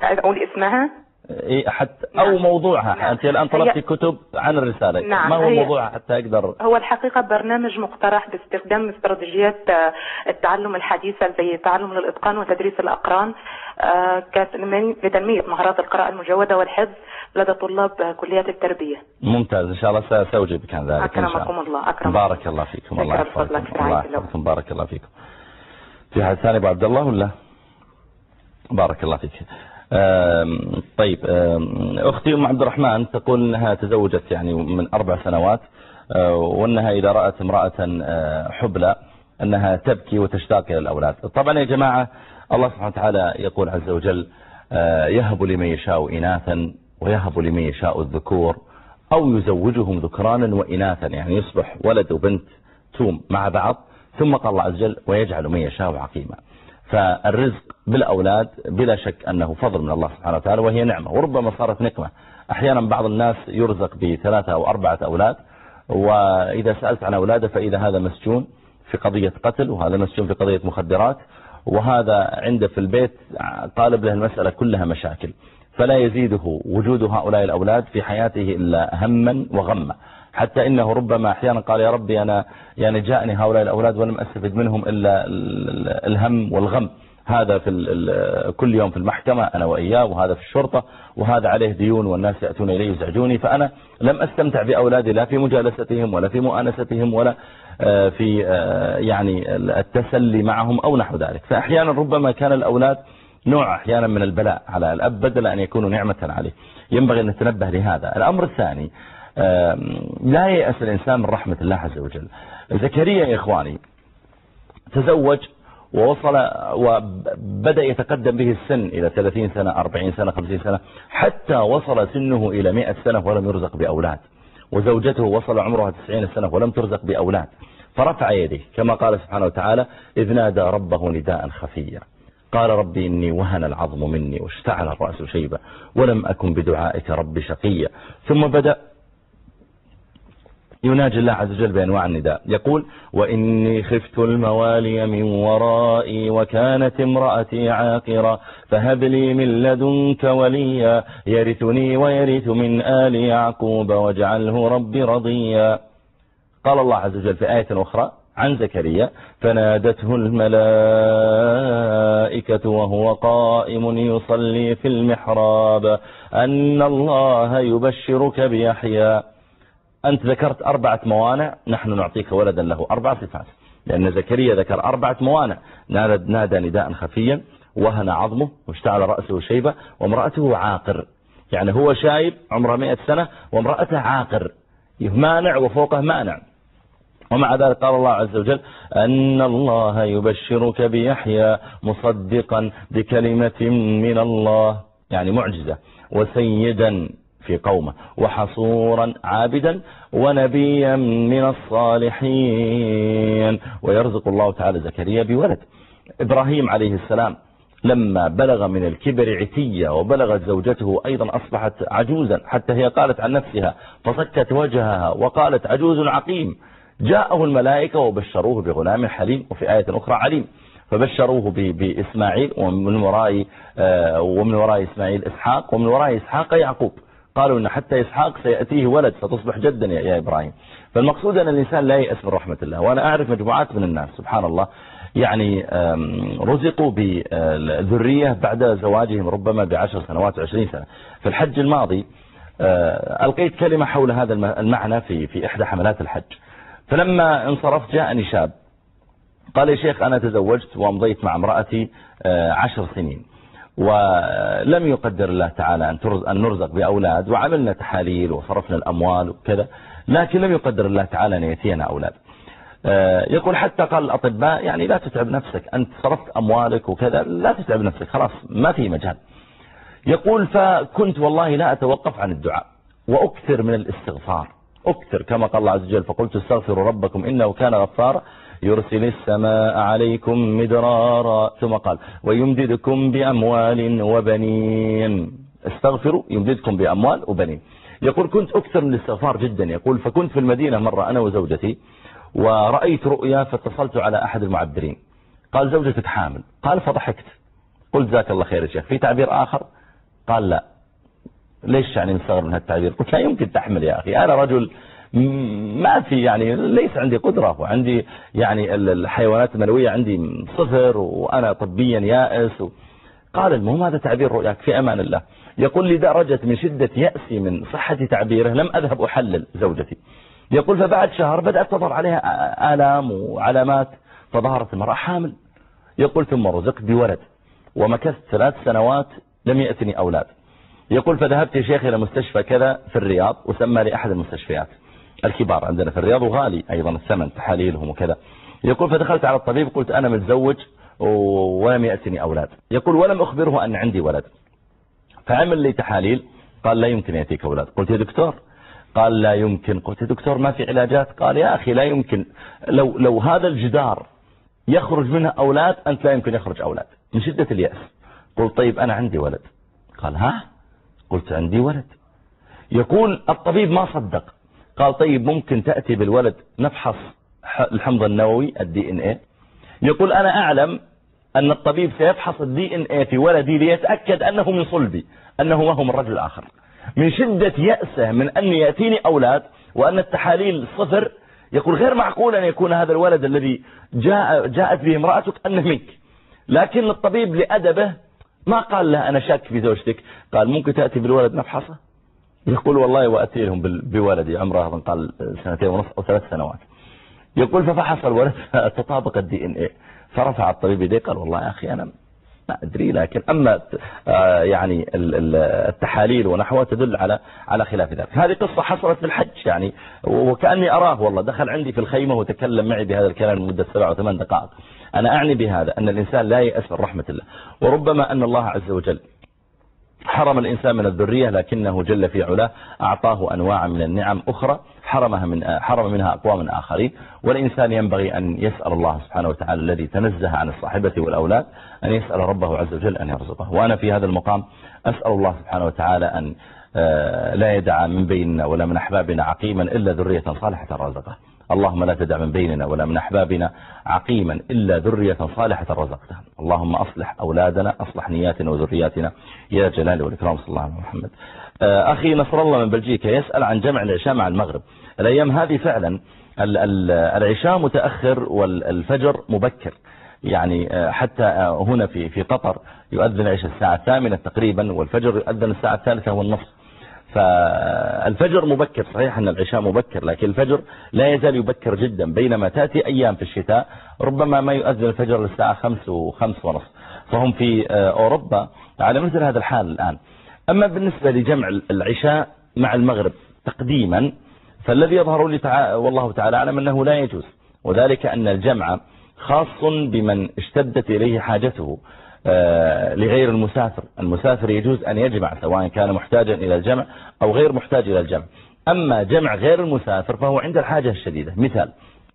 أقول اسمها؟ إيه حتى أو نعم. موضوعها. نعم. أنت الآن طلبتي هي- كتب عن الرسالة. نعم، ما هو هي- موضوعها؟ حتى أقدر هو الحقيقة برنامج مقترح باستخدام استراتيجيات آه، التعلم الحديثة زي تعلم للإتقان وتدريس الأقران. آه، لتنمية مهارات القراءة المجودة والحفظ لدى طلاب آه، كليات التربية. ممتاز. إن شاء الله س- سأجيبك عن ذلك إن شاء أكرمكم الله الله أكرمكم. بارك الله فيكم. الله يحفظكم. الله. يحفظكم. بارك الله فيكم. في ثاني أبو عبد الله ولا؟ بارك الله فيك. طيب أختي أم عبد الرحمن تقول أنها تزوجت يعني من أربع سنوات آه، وأنها إذا رأت امرأة آه، حبلى أنها تبكي وتشتاق إلى الأولاد. طبعا يا جماعة الله سبحانه وتعالى يقول عز وجل آه، يهب لمن يشاء إناثا ويهب لمن يشاء الذكور أو يزوجهم ذكرانا وإناثا يعني يصبح ولد وبنت توم مع بعض ثم قال الله عز وجل ويجعل من يشاء عقيما. فالرزق بالأولاد بلا شك أنه فضل من الله سبحانه وتعالى وهي نعمة. وربما صارت نقمة أحيانا بعض الناس يرزق بثلاثة أو أربعة أولاد وإذا سألت عن أولاده فإذا هذا مسجون في قضية قتل وهذا مسجون في قضية مخدرات وهذا عنده في البيت طالب له المسألة كلها مشاكل. فلا يزيده وجود هؤلاء الأولاد في حياته إلا هما وغما. حتى إنه ربما أحيانا قال يا ربي أنا يعني جاءني هؤلاء الأولاد ولم أستفد منهم إلا ال- الهم والغم. هذا في كل يوم في المحكمة أنا وإياه وهذا في الشرطة وهذا عليه ديون والناس يأتون إليه يزعجوني. فأنا لم أستمتع بأولادي لا في مجالستهم ولا في مؤانستهم ولا آه، في آه، يعني التسلي معهم أو نحو ذلك. فأحيانا ربما كان الأولاد نوع أحيانا من البلاء على الأب بدل أن يكونوا نعمة عليه. ينبغي أن نتنبه لهذا. الأمر الثاني لا يأس الإنسان من رحمة الله عز وجل. زكريا يا إخواني تزوج ووصل وبدأ يتقدم به السن إلى 30 سنة 40 سنة 50 سنة حتى وصل سنه إلى 100 سنة ولم يرزق بأولاد. وزوجته وصل عمرها 90 سنة ولم ترزق بأولاد. فرفع يديه كما قال سبحانه وتعالى إذ نادى ربه نداء خفيا. قال ربي إني وهن العظم مني واشتعل الرأس شيبا ولم أكن بدعائك ربي شقيا. ثم بدأ يناجي الله عز وجل بأنواع النداء. يقول وإني خفت الموالي من ورائي وكانت امرأتي عاقرة فهب لي من لدنك وليا يرثني ويرث من آل يعقوب واجعله ربي رضيا. قال الله عز وجل في آية أخرى عن زكريا فنادته الملائكة وهو قائم يصلي في المحراب أن الله يبشرك بيحيى. أنت ذكرت أربعة موانع نحن نعطيك ولدا له. أربع صفات. لأن زكريا ذكر أربعة موانع. نادى, نداء خفيا وهن عظمه واشتعل رأسه شيبة وامرأته عاقر. يعني هو شايب عمره مئة سنة وامرأته عاقر. مانع وفوقه مانع. ومع ذلك قال الله عز وجل أن الله يبشرك بيحيى مصدقا بكلمة من الله. يعني معجزة. وسيدا في قومه. وحصورا عابدا ونبيا من الصالحين. ويرزق الله تعالى زكريا بولد. إبراهيم عليه السلام لما بلغ من الكبر عتية وبلغت زوجته أيضا أصبحت عجوزا حتى هي قالت عن نفسها فصكت وجهها وقالت عجوز عقيم. جاءه الملائكة وبشروه بغلام حليم وفي آية أخرى عليم. فبشروه بإسماعيل ومن وراء ومن وراء إسماعيل إسحاق ومن وراء إسحاق يعقوب. قالوا أن حتى إسحاق سيأتيه ولد ستصبح جدا يا إبراهيم. فالمقصود أن الإنسان لا يأس من رحمة الله. وأنا أعرف مجموعات من الناس سبحان الله يعني رزقوا بذرية بعد زواجهم ربما بعشر سنوات وعشرين سنة. في الحج الماضي ألقيت كلمة حول هذا المعنى في في إحدى حملات الحج. فلما انصرفت جاءني شاب قال يا شيخ أنا تزوجت وأمضيت مع امرأتي عشر سنين. ولم يقدر الله تعالى أن نرزق بأولاد وعملنا تحاليل وصرفنا الأموال وكذا لكن لم يقدر الله تعالى أن يأتينا أولاد. يقول حتى قال الأطباء يعني لا تتعب نفسك أنت صرفت أموالك وكذا لا تتعب نفسك خلاص ما في مجال. يقول فكنت والله لا أتوقف عن الدعاء وأكثر من الاستغفار. أكثر كما قال الله عز وجل فقلت استغفروا ربكم إنه كان غفارا. يرسل السماء عليكم مدرارا ثم قال ويمددكم بأموال وبنين. استغفروا يمددكم بأموال وبنين. يقول كنت أكثر من الاستغفار جدا. يقول فكنت في المدينة مرة أنا وزوجتي ورأيت رؤيا فاتصلت على أحد المعبرين قال زوجتك حامل قال فضحكت. قلت ذاك الله خير يا شيخ. في تعبير آخر؟ قال لا. ليش يعني مستغرب من هالتعبير قلت لا يمكن تحمل يا أخي. أنا رجل ما في يعني ليس عندي قدرة وعندي يعني الحيوانات المنوية عندي صفر وأنا طبيا يائس. قال المهم هذا تعبير رؤياك في أمان الله. يقول لدرجة من شدة يأسي من صحة تعبيره لم أذهب أحلل زوجتي. يقول فبعد شهر بدأت تظهر عليها آلام وعلامات. فظهرت المرأة حامل. يقول ثم رزقت بولد ومكثت ثلاث سنوات لم يأتني أولاد. يقول فذهبت يا شيخ إلى مستشفى كذا في الرياض وسمى لي أحد المستشفيات. الكبار عندنا في الرياض وغالي أيضا الثمن تحاليلهم وكذا. يقول فدخلت على الطبيب قلت أنا متزوج ولم يأتني أولاد. يقول ولم أخبره أن عندي ولد. فعمل لي تحاليل قال لا يمكن يأتيك أولاد. قلت يا دكتور. قال لا يمكن. قلت يا دكتور ما في علاجات. قال يا أخي لا يمكن. لو, لو هذا الجدار يخرج منها أولاد أنت لا يمكن يخرج أولاد. من شدة اليأس. قلت طيب أنا عندي ولد. قال ها؟ قلت عندي ولد. يقول الطبيب ما صدق. قال طيب ممكن تأتي بالولد نفحص الحمض النووي ال DNA. يقول أنا أعلم أن الطبيب سيفحص ال DNA في ولدي ليتأكد أنه من صلبي أنه ما هو من رجل آخر. من شدة يأسه من أن يأتيني أولاد وأن التحاليل صفر يقول غير معقول أن يكون هذا الولد الذي جاء جاءت به امرأتك أنه منك. لكن الطبيب لأدبه ما قال له أنا شاك في زوجتك. قال ممكن تأتي بالولد نفحصه؟ يقول والله وأتي لهم بولدي عمره قال سنتين ونصف أو ثلاث سنوات. يقول ففحص الولد تطابق الدي ان إيه فرفع الطبيب يديه قال والله يا أخي أنا ما أدري لكن أما آه، يعني التحاليل ونحوها تدل على على خلاف ذلك. هذه قصة حصلت في الحج يعني وكأني أراه والله. دخل عندي في الخيمة وتكلم معي بهذا الكلام لمدة سبع وثمان دقائق. أنا أعني بهذا أن الإنسان لا يأس من رحمة الله. وربما أن الله عز وجل حرم الإنسان من الذرية لكنه جل في علاه أعطاه أنواع من النعم أخرى حرمها من حرم منها أقوام آخرين. والإنسان ينبغي أن يسأل الله سبحانه وتعالى الذي تنزه عن الصاحبة والأولاد أن يسأل ربه عز وجل أن يرزقه. وأنا في هذا المقام أسأل الله سبحانه وتعالى أن آه، لا يدع من بيننا ولا من أحبابنا عقيما إلا ذرية صالحة رزقه اللهم لا تدع من بيننا ولا من أحبابنا عقيما إلا ذرية صالحة رزقتها اللهم أصلح أولادنا أصلح نياتنا وذرياتنا. يا جلال والإكرام صلى الله عليه محمد. آه، أخي نصر الله من بلجيكا يسأل عن جمع العشاء مع المغرب. الأيام هذه فعلا العشاء متأخر والفجر مبكر. يعني آه، حتى آه، هنا في في قطر يؤذن العشاء الساعة الثامنة تقريبا والفجر يؤذن الساعة الثالثة والنصف. فالفجر مبكر صحيح أن العشاء مبكر لكن الفجر لا يزال يبكر جدا بينما تأتي أيام في الشتاء ربما ما يؤذن الفجر للساعة خمس وخمس ونصف فهم في آه، أوروبا على مثل هذا الحال الآن. أما بالنسبة لجمع العشاء مع المغرب تقديما فالذي يظهر لي تعالى والله تعالى أعلم أنه لا يجوز وذلك أن الجمع خاص بمن اشتدت إليه حاجته. لغير المسافر. المسافر يجوز أن يجمع سواء كان محتاجا إلى الجمع أو غير محتاج إلى الجمع. أما جمع غير المسافر فهو عند الحاجة الشديدة. مثال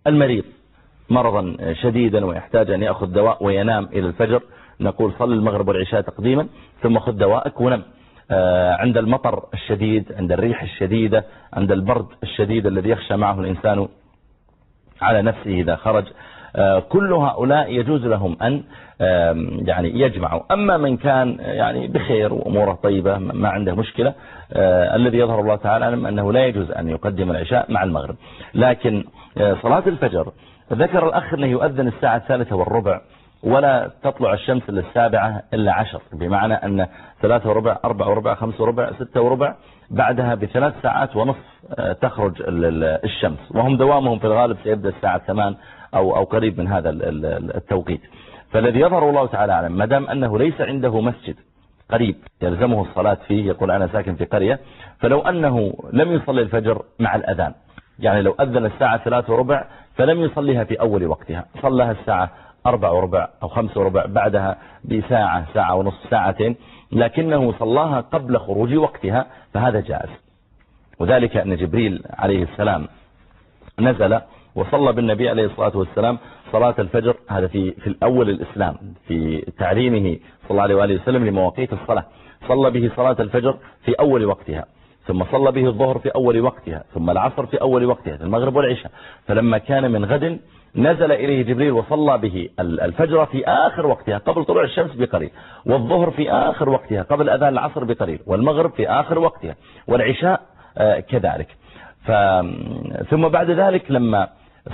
المريض مرضا شديدا ويحتاج أن يأخذ دواء وينام إلى الفجر نقول صل المغرب والعشاء تقديما ثم خذ دواءك ونم. آه، عند المطر الشديد عند الريح الشديدة عند البرد الشديد الذي يخشى معه الإنسان على نفسه إذا خرج آه، كل هؤلاء يجوز لهم أن يعني يجمعوا. أما من كان يعني بخير وأموره طيبة ما عنده مشكلة آه، الذي يظهر الله تعالى أنه لا يجوز أن يقدم العشاء مع المغرب. لكن صلاة الفجر ذكر الأخ أنه يؤذن الساعة الثالثة والربع ولا تطلع الشمس للسابعة إلا عشر. بمعنى أن ثلاثة وربع أربع وربع خمس وربع ستة وربع بعدها بثلاث ساعات ونصف آه، تخرج الشمس. وهم دوامهم في الغالب سيبدأ الساعة ثمان أو, أو قريب من هذا التوقيت. فالذي يظهر الله تعالى أعلم ما دام أنه ليس عنده مسجد قريب يلزمه الصلاة فيه يقول أنا ساكن في قرية فلو أنه لم يصلي الفجر مع الأذان يعني لو أذن الساعة ثلاثة وربع فلم يصليها في أول وقتها صلىها الساعة أربع وربع أو خمس وربع بعدها بساعة ساعة ونصف ساعتين لكنه صلاها قبل خروج وقتها فهذا جائز. وذلك أن جبريل عليه السلام نزل وصلى بالنبي عليه الصلاة والسلام صلاة الفجر. هذا في في الأول الإسلام في تعليمه صلى الله عليه وآله وسلم لمواقيت الصلاة. صلى به صلاة الفجر في أول وقتها ثم صلى به الظهر في أول وقتها ثم العصر في أول وقتها المغرب والعشاء. فلما كان من غد نزل إليه جبريل وصلى به الفجر في آخر وقتها قبل طلوع الشمس بقليل والظهر في آخر وقتها قبل أذان العصر بقليل والمغرب في آخر وقتها والعشاء آه، كذلك. ثم بعد ذلك لما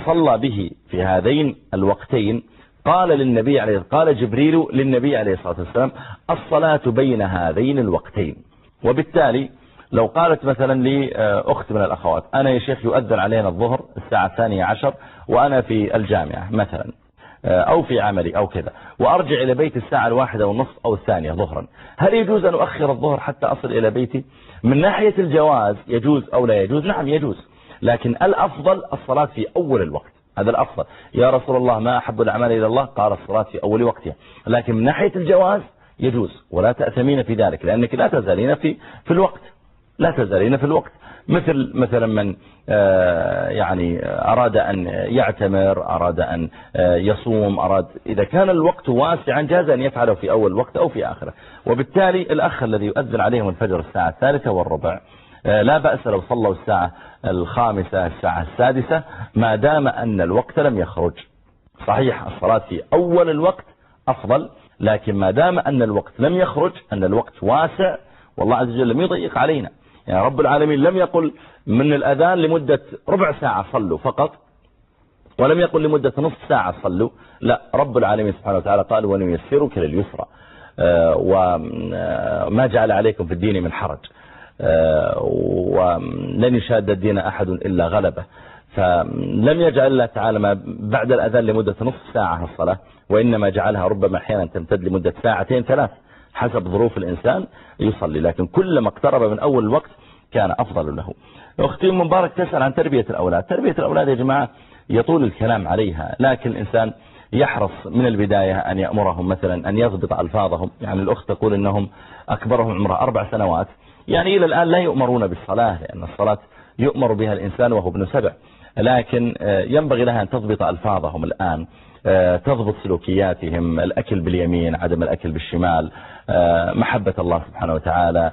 صلى به في هذين الوقتين. قال للنبي عليه قال جبريل للنبي عليه الصلاة والسلام الصلاة بين هذين الوقتين. وبالتالي لو قالت مثلا لي آه، أخت من الأخوات أنا يا شيخ يؤذن علينا الظهر الساعة الثانية عشر وأنا في الجامعة مثلا أو في عملي أو كذا وأرجع إلى بيتي الساعة الواحدة والنصف أو الثانية ظهرا هل يجوز أن أؤخر الظهر حتى أصل إلى بيتي؟ من ناحية الجواز يجوز أو لا يجوز؟ نعم يجوز. لكن الأفضل الصلاة في أول الوقت. هذا الأفضل. يا رسول الله ما أحب الأعمال إلى الله؟ قال الصلاة في أول وقتها. لكن من ناحية الجواز يجوز ولا تأثمين في ذلك لأنك لا تزالين في في الوقت. لا تزالين في الوقت. مثل مثلا من آه، يعني أراد أن يعتمر أراد أن آه، يصوم أراد إذا كان الوقت واسعا جاز أن يفعله في أول وقت أو في آخره. وبالتالي الأخ الذي يؤذن عليهم الفجر الساعة الثالثة والربع لا بأس لو صلوا الساعة الخامسة الساعة السادسة ما دام أن الوقت لم يخرج. صحيح الصلاة في أول الوقت أفضل لكن ما دام أن الوقت لم يخرج أن الوقت واسع والله عز وجل لم يضيق علينا. يعني رب العالمين لم يقل من الأذان لمدة ربع ساعة صلوا فقط ولم يقل لمدة نصف ساعة صلوا. لا رب العالمين سبحانه وتعالى قال ونيسرك لليسرى. آه، وما جعل عليكم في الدين من حرج. آه، ولن يشاد الدين أحد إلا غلبه. فلم يجعل الله تعالى ما بعد الأذان لمدة نصف ساعة الصلاة وإنما جعلها ربما أحيانا تمتد لمدة ساعتين ثلاث حسب ظروف الإنسان يصلي. لكن كلما اقترب من أول الوقت كان أفضل له. أختي مبارك تسأل عن تربية الأولاد. تربية الأولاد يا جماعة يطول الكلام عليها لكن الإنسان يحرص من البداية أن يأمرهم مثلا أن يضبط ألفاظهم. يعني الأخت تقول أنهم أكبرهم عمرها أربع سنوات يعني إلى الآن لا يؤمرون بالصلاة لأن الصلاة يؤمر بها الإنسان وهو ابن سبع. لكن آه، ينبغي لها أن تضبط ألفاظهم الآن آه، تضبط سلوكياتهم الأكل باليمين عدم الأكل بالشمال آه، محبة الله سبحانه وتعالى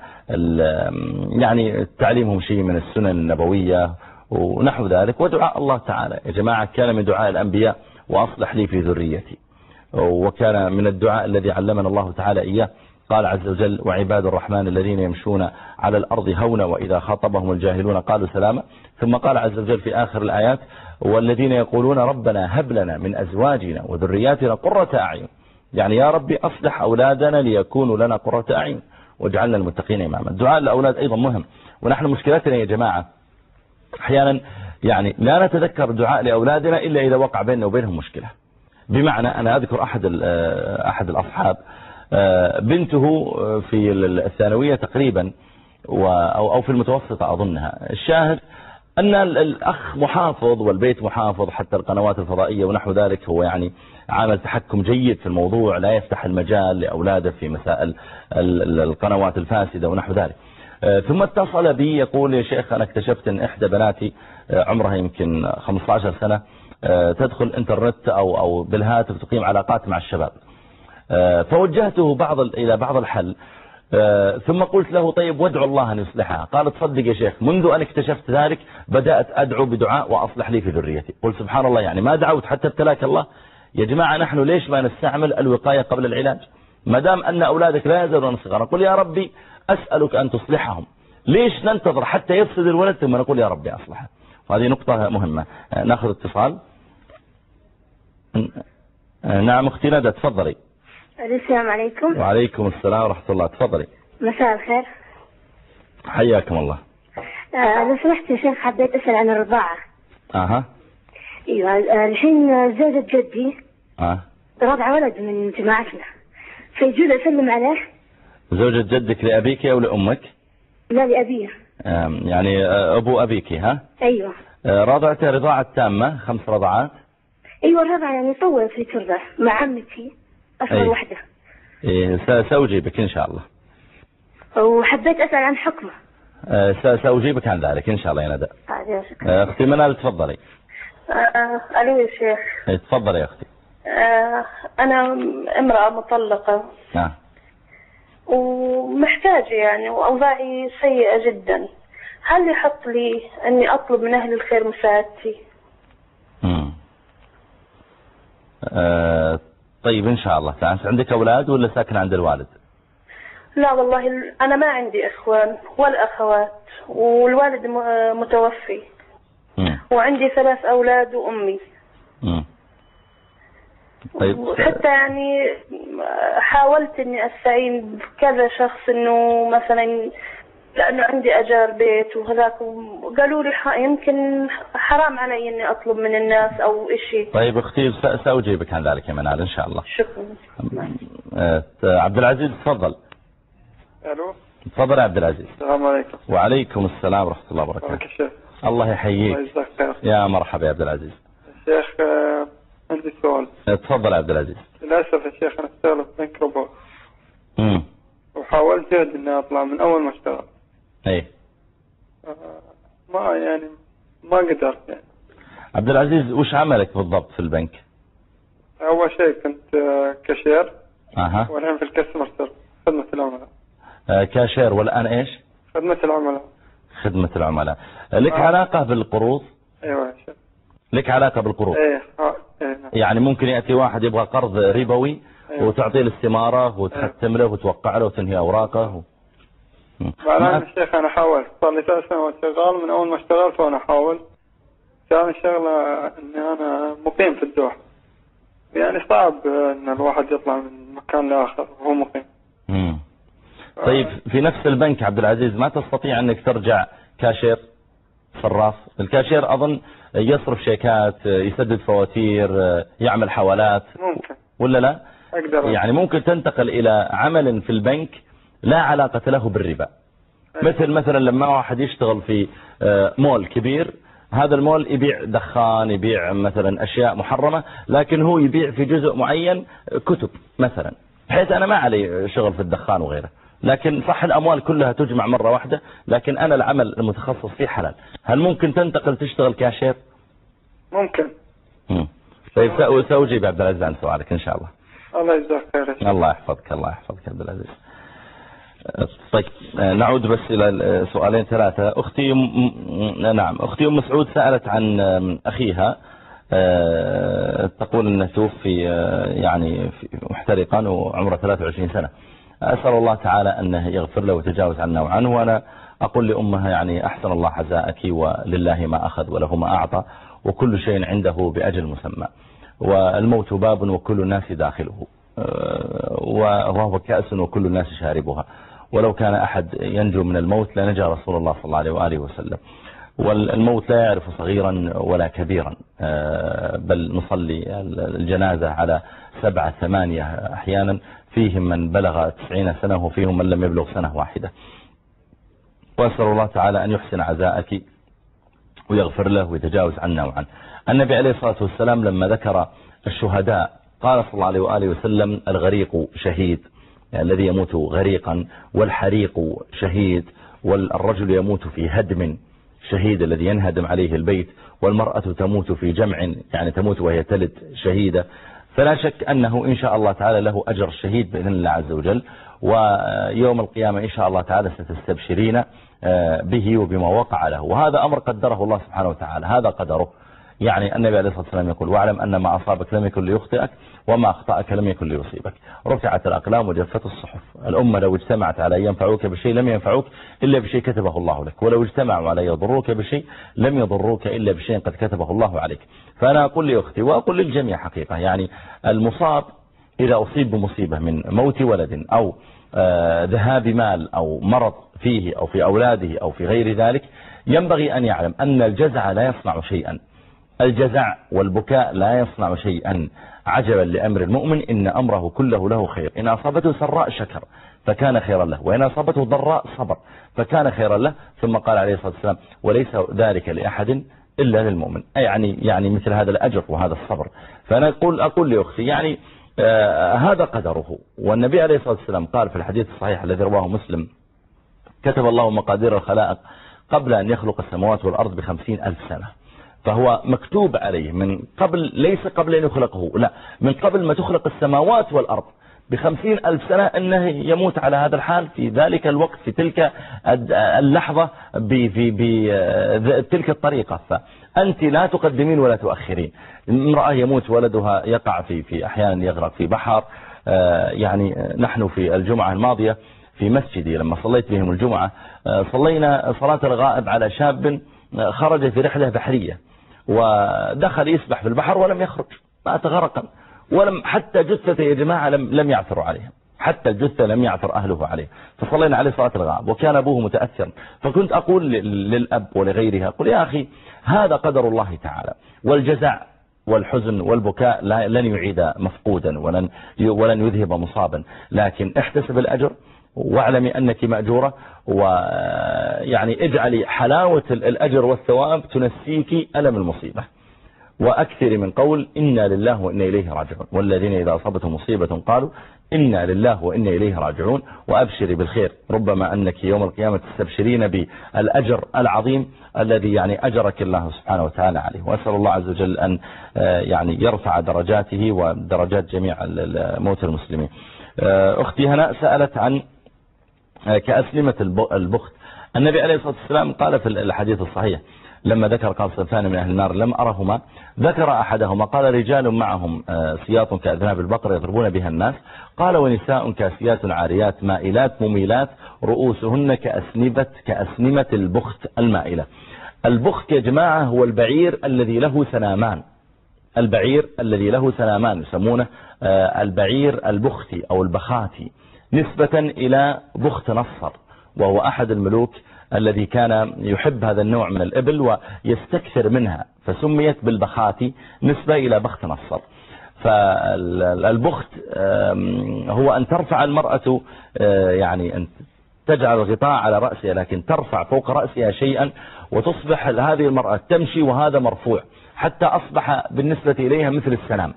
يعني تعليمهم شيء من السنن النبوية ونحو ذلك. ودعاء الله تعالى. يا جماعة كان من دعاء الأنبياء وأصلح لي في ذريتي. وكان من الدعاء الذي علمنا الله تعالى إياه. قال عز وجل وعباد الرحمن الذين يمشون على الأرض هونا وإذا خاطبهم الجاهلون قالوا سلاما. ثم قال عز وجل في آخر الآيات والذين يقولون ربنا هب لنا من أزواجنا وذرياتنا قرة أعين. يعني يا ربي أصلح أولادنا ليكونوا لنا قرة أعين. واجعلنا المتقين إماما. الدعاء للأولاد أيضا مهم. ونحن مشكلتنا يا جماعة أحيانا يعني لا نتذكر دعاء لأولادنا إلا إذا وقع بيننا وبينهم مشكلة. بمعنى أنا أذكر أحد أحد الأصحاب بنته في الثانوية تقريبا أو في المتوسطة أظنها. الشاهد أن الأخ محافظ والبيت محافظ حتى القنوات الفضائية ونحو ذلك هو يعني عامل تحكم جيد في الموضوع لا يفتح المجال لأولاده في مسائل القنوات الفاسدة ونحو ذلك. آه، ثم اتصل بي يقول يا شيخ أنا اكتشفت أن إحدى بناتي آه، عمرها يمكن 15 سنة تدخل إنترنت أو, أو بالهاتف تقيم علاقات مع الشباب. آه، فوجهته بعض إلى بعض الحل. آه، ثم قلت له طيب وادعو الله أن يصلحها. قال تصدق يا شيخ منذ أن اكتشفت ذلك بدأت أدعو بدعاء وأصلح لي في ذريتي. قلت سبحان الله يعني ما دعوت حتى ابتلاك الله. يا جماعة نحن ليش ما نستعمل الوقاية قبل العلاج؟ ما دام أن أولادك لا يزالون صغارا قل يا ربي أسألك أن تصلحهم. ليش ننتظر حتى يفسد الولد ثم نقول يا ربي أصلحه وهذه نقطة مهمة. آه، ناخذ اتصال. نعم أختي ندى تفضلي. السلام عليكم. وعليكم السلام ورحمة الله. تفضلي. مساء الخير. حياكم الله. آه لو سمحت يا شيخ حبيت أسأل عن الرضاعة. أها. أيوه آه، الحين زوجة جدي آه. رضع ولد من جماعتنا. فيجوز أسلم عليه؟ زوجة جدك لأبيك أو لأمك؟ لا لأبيه. يعني آه، أبو أبيك ها؟ أيوة. آه، رضعته رضاعة تامة خمس رضعات. أيوة الرضع يعني طول في ترضع مع عمتي. أصغر أي. وحدة. إيه سأجيبك إن شاء الله. وحبيت أسأل عن حكمه. آه، سأجيبك عن ذلك إن شاء الله يا ندى. آه، أختي منال تفضلي. ألو يا شيخ؟ إيه، تفضلي يا أختي. أنا امرأة مطلقة. نعم. ومحتاجة يعني وأوضاعي سيئة جدا. هل يحط لي أني أطلب من أهل الخير مساعدتي؟ طيب إن شاء الله. تعالى عندك أولاد ولا ساكن عند الوالد؟ لا والله أنا ما عندي إخوان ولا أخوات والوالد متوفي. مم. وعندي ثلاث أولاد وأمي. مم. طيب. حتى يعني حاولت إني أستعين بكذا شخص إنه مثلا لأنه عندي أجار بيت وهذاك. وقالوا لي ح- يمكن حرام علي إني أطلب من الناس أو إشي. طيب أختي س- سأجيبك عن ذلك يا منال إن شاء الله. شكرا. آه، عبد العزيز تفضل. ألو؟ تفضل يا عبد العزيز. السلام عليكم. وعليكم السلام ورحمة الله وبركاته. الله الله يحييك. يجزاك خير. يا مرحبا يا عبد العزيز. شيخ آه، عندي سؤال. آه، تفضل يا عبد العزيز. للأسف يا شيخ أنا أشتغل في بنك روبوت أمم. وحاولت جهد إني أطلع من أول ما اشتغل أي. آه، ما يعني ما قدرت يعني. عبد العزيز وش عملك بالضبط في البنك؟ أول شيء كنت آه، كاشير. أها. والحين في ال customer service خدمة العملاء. آه، كاشير والآن إيش؟ خدمة العملاء. خدمة العملاء. آه، لك آه. علاقة بالقروض؟ يا شيخ لك علاقة بالقروض؟ إيه آه، إيه نعم. يعني ممكن يأتي واحد يبغى قرض ربوي أيوة. وتعطيه الاستمارة وتختم له وتوقع له وتنهي أوراقه و... مم. مع الآن ما- يا شيخ أنا حاولت صار لي ثلاث سنوات شغال من أول ما اشتغلت وأنا أحاول. ثاني شغلة إني أنا مقيم في الدوحة يعني صعب إن الواحد يطلع من مكان لآخر وهو مقيم. مم. طيب في نفس البنك عبد العزيز ما تستطيع أنك ترجع كاشير صراف الكاشير أظن يصرف شيكات يسدد فواتير يعمل حوالات. ممكن. ولا لا؟ أقدر. يعني ممكن تنتقل إلى عمل في البنك لا علاقة له بالربا. مثل مثلا لما واحد يشتغل في آه، مول كبير هذا المول يبيع دخان يبيع مثلا أشياء محرمة لكن هو يبيع في جزء معين كتب مثلا بحيث أنا ما علي شغل في الدخان وغيره. لكن صح الأموال كلها تجمع مرة واحدة لكن أنا العمل المتخصص فيه حلال. هل ممكن تنتقل تشتغل كاشير؟ ممكن. مم. طيب سأ- سأجيب عبد العزيز عن سؤالك إن شاء الله. الله يجزاك خير. الله يحفظك الله يحفظك عبد العزيز. طيب نعود بس إلى ال- سؤالين ثلاثة. أختي م... نعم أختي أم مسعود سألت عن أخيها. أه، تقول أنه توفي أه، يعني محترقا وعمره 23 سنة. أسأل الله تعالى أنه يغفر له ويتجاوز عنا وعنه وأنا أقول لأمها يعني أحسن الله عزاءك ولله ما أخذ وله ما أعطى وكل شيء عنده بأجل مسمى. والموت باب وكل الناس داخله. آه، وهو كأس وكل الناس شاربها. ولو كان أحد ينجو من الموت لنجا رسول الله صلى الله عليه وآله وسلم. والموت لا يعرف صغيرا ولا كبيرا. آه، بل نصلي الجنازة على سبعة ثمانية أحيانا. فيهم من بلغ تسعين سنة وفيهم من لم يبلغ سنة واحدة. وأسأل الله تعالى أن يحسن عزاءك ويغفر له ويتجاوز عنا وعنه النبي عليه الصلاة والسلام لما ذكر الشهداء قال صلى الله عليه وآله وسلم الغريق شهيد. الذي يموت غريقا والحريق شهيد والرجل يموت في هدم شهيد الذي ينهدم عليه البيت والمرأة تموت في جمع يعني تموت وهي تلد شهيدة. فلا شك أنه إن شاء الله تعالى له أجر الشهيد بإذن الله عز وجل ويوم القيامة إن شاء الله تعالى ستستبشرين به وبما وقع له. وهذا أمر قدره الله سبحانه وتعالى هذا قدره. يعني النبي عليه الصلاة والسلام يقول واعلم أن ما أصابك لم يكن ليخطئك وما أخطأك لم يكن ليصيبك. رفعت الأقلام وجفت الصحف. الأمة لو اجتمعت على أن ينفعوك بشيء لم ينفعوك إلا بشيء كتبه الله لك. ولو اجتمعوا على يضروك بشيء لم يضروك إلا بشيء قد كتبه الله عليك. فأنا أقول لأختي وأقول للجميع حقيقة يعني المصاب إذا أصيب بمصيبة من موت ولد أو آه ذهاب مال أو مرض فيه أو في أولاده أو في غير ذلك ينبغي أن يعلم أن الجزع لا يصنع شيئا. الجزع والبكاء لا يصنع شيئا. عجبا لأمر المؤمن إن أمره كله له خير. إن أصابته سراء شكر فكان خيرا له. وإن أصابته ضراء صبر فكان خيرا له. ثم قال عليه الصلاة والسلام وليس ذلك لأحد إلا للمؤمن. يعني يعني مثل هذا الأجر وهذا الصبر. فأنا أقول, أقول لأختي يعني آه هذا قدره. والنبي عليه الصلاة والسلام قال في الحديث الصحيح الذي رواه مسلم كتب الله مقادير الخلائق قبل أن يخلق السماوات والأرض بخمسين ألف سنة. فهو مكتوب عليه من قبل ليس قبل أن يخلقه لا من قبل ما تخلق السماوات والأرض. بخمسين ألف سنة أنه يموت على هذا الحال في ذلك الوقت في تلك اللحظة بتلك الطريقة. فأنت لا تقدمين ولا تؤخرين. امرأة يموت ولدها يقع في في أحيانا يغرق في بحر. يعني نحن في الجمعة الماضية في مسجدي لما صليت بهم الجمعة صلينا صلاة الغائب على شاب خرج في رحلة بحرية. ودخل يسبح في البحر ولم يخرج مات غرقا. ولم حتى جثته يا جماعة لم, لم يعثروا عليها حتى الجثة لم يعثر أهله عليه. فصلينا عليه صلاة الغائب وكان أبوه متأثرا. فكنت أقول للأب ولغيرها قل يا أخي هذا قدر الله تعالى. والجزع والحزن والبكاء لن يعيد مفقودا ولن ولن يذهب مصابا. لكن احتسب الأجر واعلمي أنك مأجورة ويعني اجعلي حلاوة الأجر والثواب تنسيك ألم المصيبة. وأكثر من قول إنا لله وإنا إليه راجعون. والذين إذا أصابتهم مصيبة قالوا إنا لله وإنا إليه راجعون. وأبشري بالخير. ربما أنك يوم القيامة تستبشرين بالأجر العظيم الذي يعني أجرك الله سبحانه وتعالى عليه. وأسأل الله عز وجل أن يعني يرفع درجاته ودرجات جميع موت المسلمين. أختي هناء سألت عن كأسلمة البخت. النبي عليه الصلاة والسلام قال في الحديث الصحيح لما ذكر قال صنفان من أهل النار. لم أرهما ذكر أحدهما قال رجال معهم سياط كأذناب البقر يضربون بها الناس. قال ونساء كاسيات عاريات مائلات مميلات رؤوسهن كأسنبة كأسنمة البخت المائلة. البخت يا جماعة هو البعير الذي له سنامان. البعير الذي له سنامان يسمونه البعير البختي أو البخاتي. نسبة إلى بخت نصر وهو أحد الملوك الذي كان يحب هذا النوع من الإبل ويستكثر منها فسميت بالبخاتي نسبة إلى بخت نصر. فالبخت هو أن ترفع المرأة يعني أن تجعل الغطاء على رأسها لكن ترفع فوق رأسها شيئا وتصبح هذه المرأة تمشي وهذا مرفوع حتى أصبح بالنسبة إليها مثل السلام.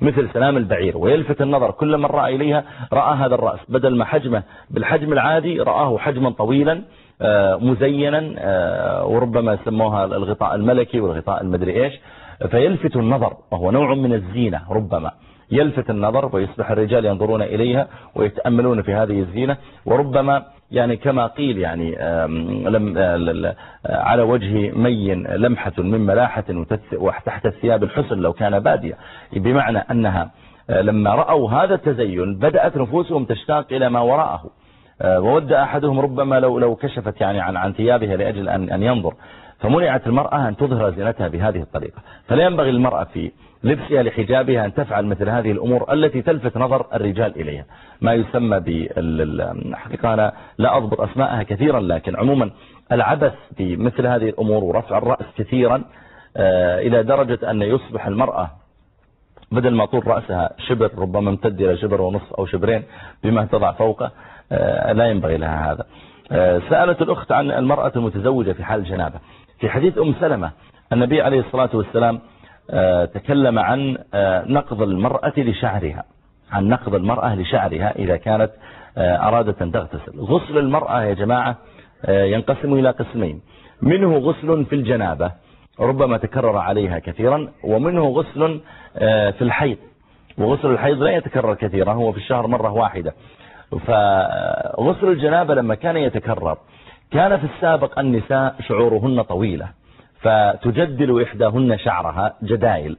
مثل سلام البعير ويلفت النظر كل من رأى إليها رأى هذا الرأس. بدل ما حجمه بالحجم العادي رآه حجما طويلا مزينا وربما سموها الغطاء الملكي والغطاء المدري إيش. فيلفت النظر وهو نوع من الزينة ربما. يلفت النظر ويصبح الرجال ينظرون إليها ويتأملون في هذه الزينة وربما يعني كما قيل يعني لم على وجه مين لمحة من ملاحة وتحت الثياب الحسن لو كان بادية. بمعنى أنها لما رأوا هذا التزين بدأت نفوسهم تشتاق إلى ما وراءه. وود أحدهم ربما لو لو كشفت يعني عن عن ثيابها لأجل أن أن ينظر. فمنعت المرأة أن تظهر زينتها بهذه الطريقة. فلا ينبغي للمرأة في لبسها لحجابها أن تفعل مثل هذه الأمور التي تلفت نظر الرجال إليها. ما يسمى بالحقيقة أنا لا أضبط أسماءها كثيرا لكن عموما العبث بمثل هذه الأمور ورفع الرأس كثيرا إلى درجة أن يصبح المرأة بدل ما طول رأسها شبر ربما امتد إلى شبر ونصف أو شبرين بما تضع فوقه لا ينبغي لها هذا. سألت الأخت عن المرأة المتزوجة في حال الجنابة في حديث أم سلمة النبي عليه الصلاة والسلام تكلم عن نقض المرأة لشعرها عن نقض المرأة لشعرها إذا كانت أرادت أن تغتسل. غسل المرأة يا جماعة ينقسم إلى قسمين. منه غسل في الجنابة ربما تكرر عليها كثيرا ومنه غسل في الحيض. وغسل الحيض لا يتكرر كثيرا هو في الشهر مرة واحدة. فغسل الجنابة لما كان يتكرر كان في السابق النساء شعورهن طويلة فتجدل إحداهن شعرها جدايل.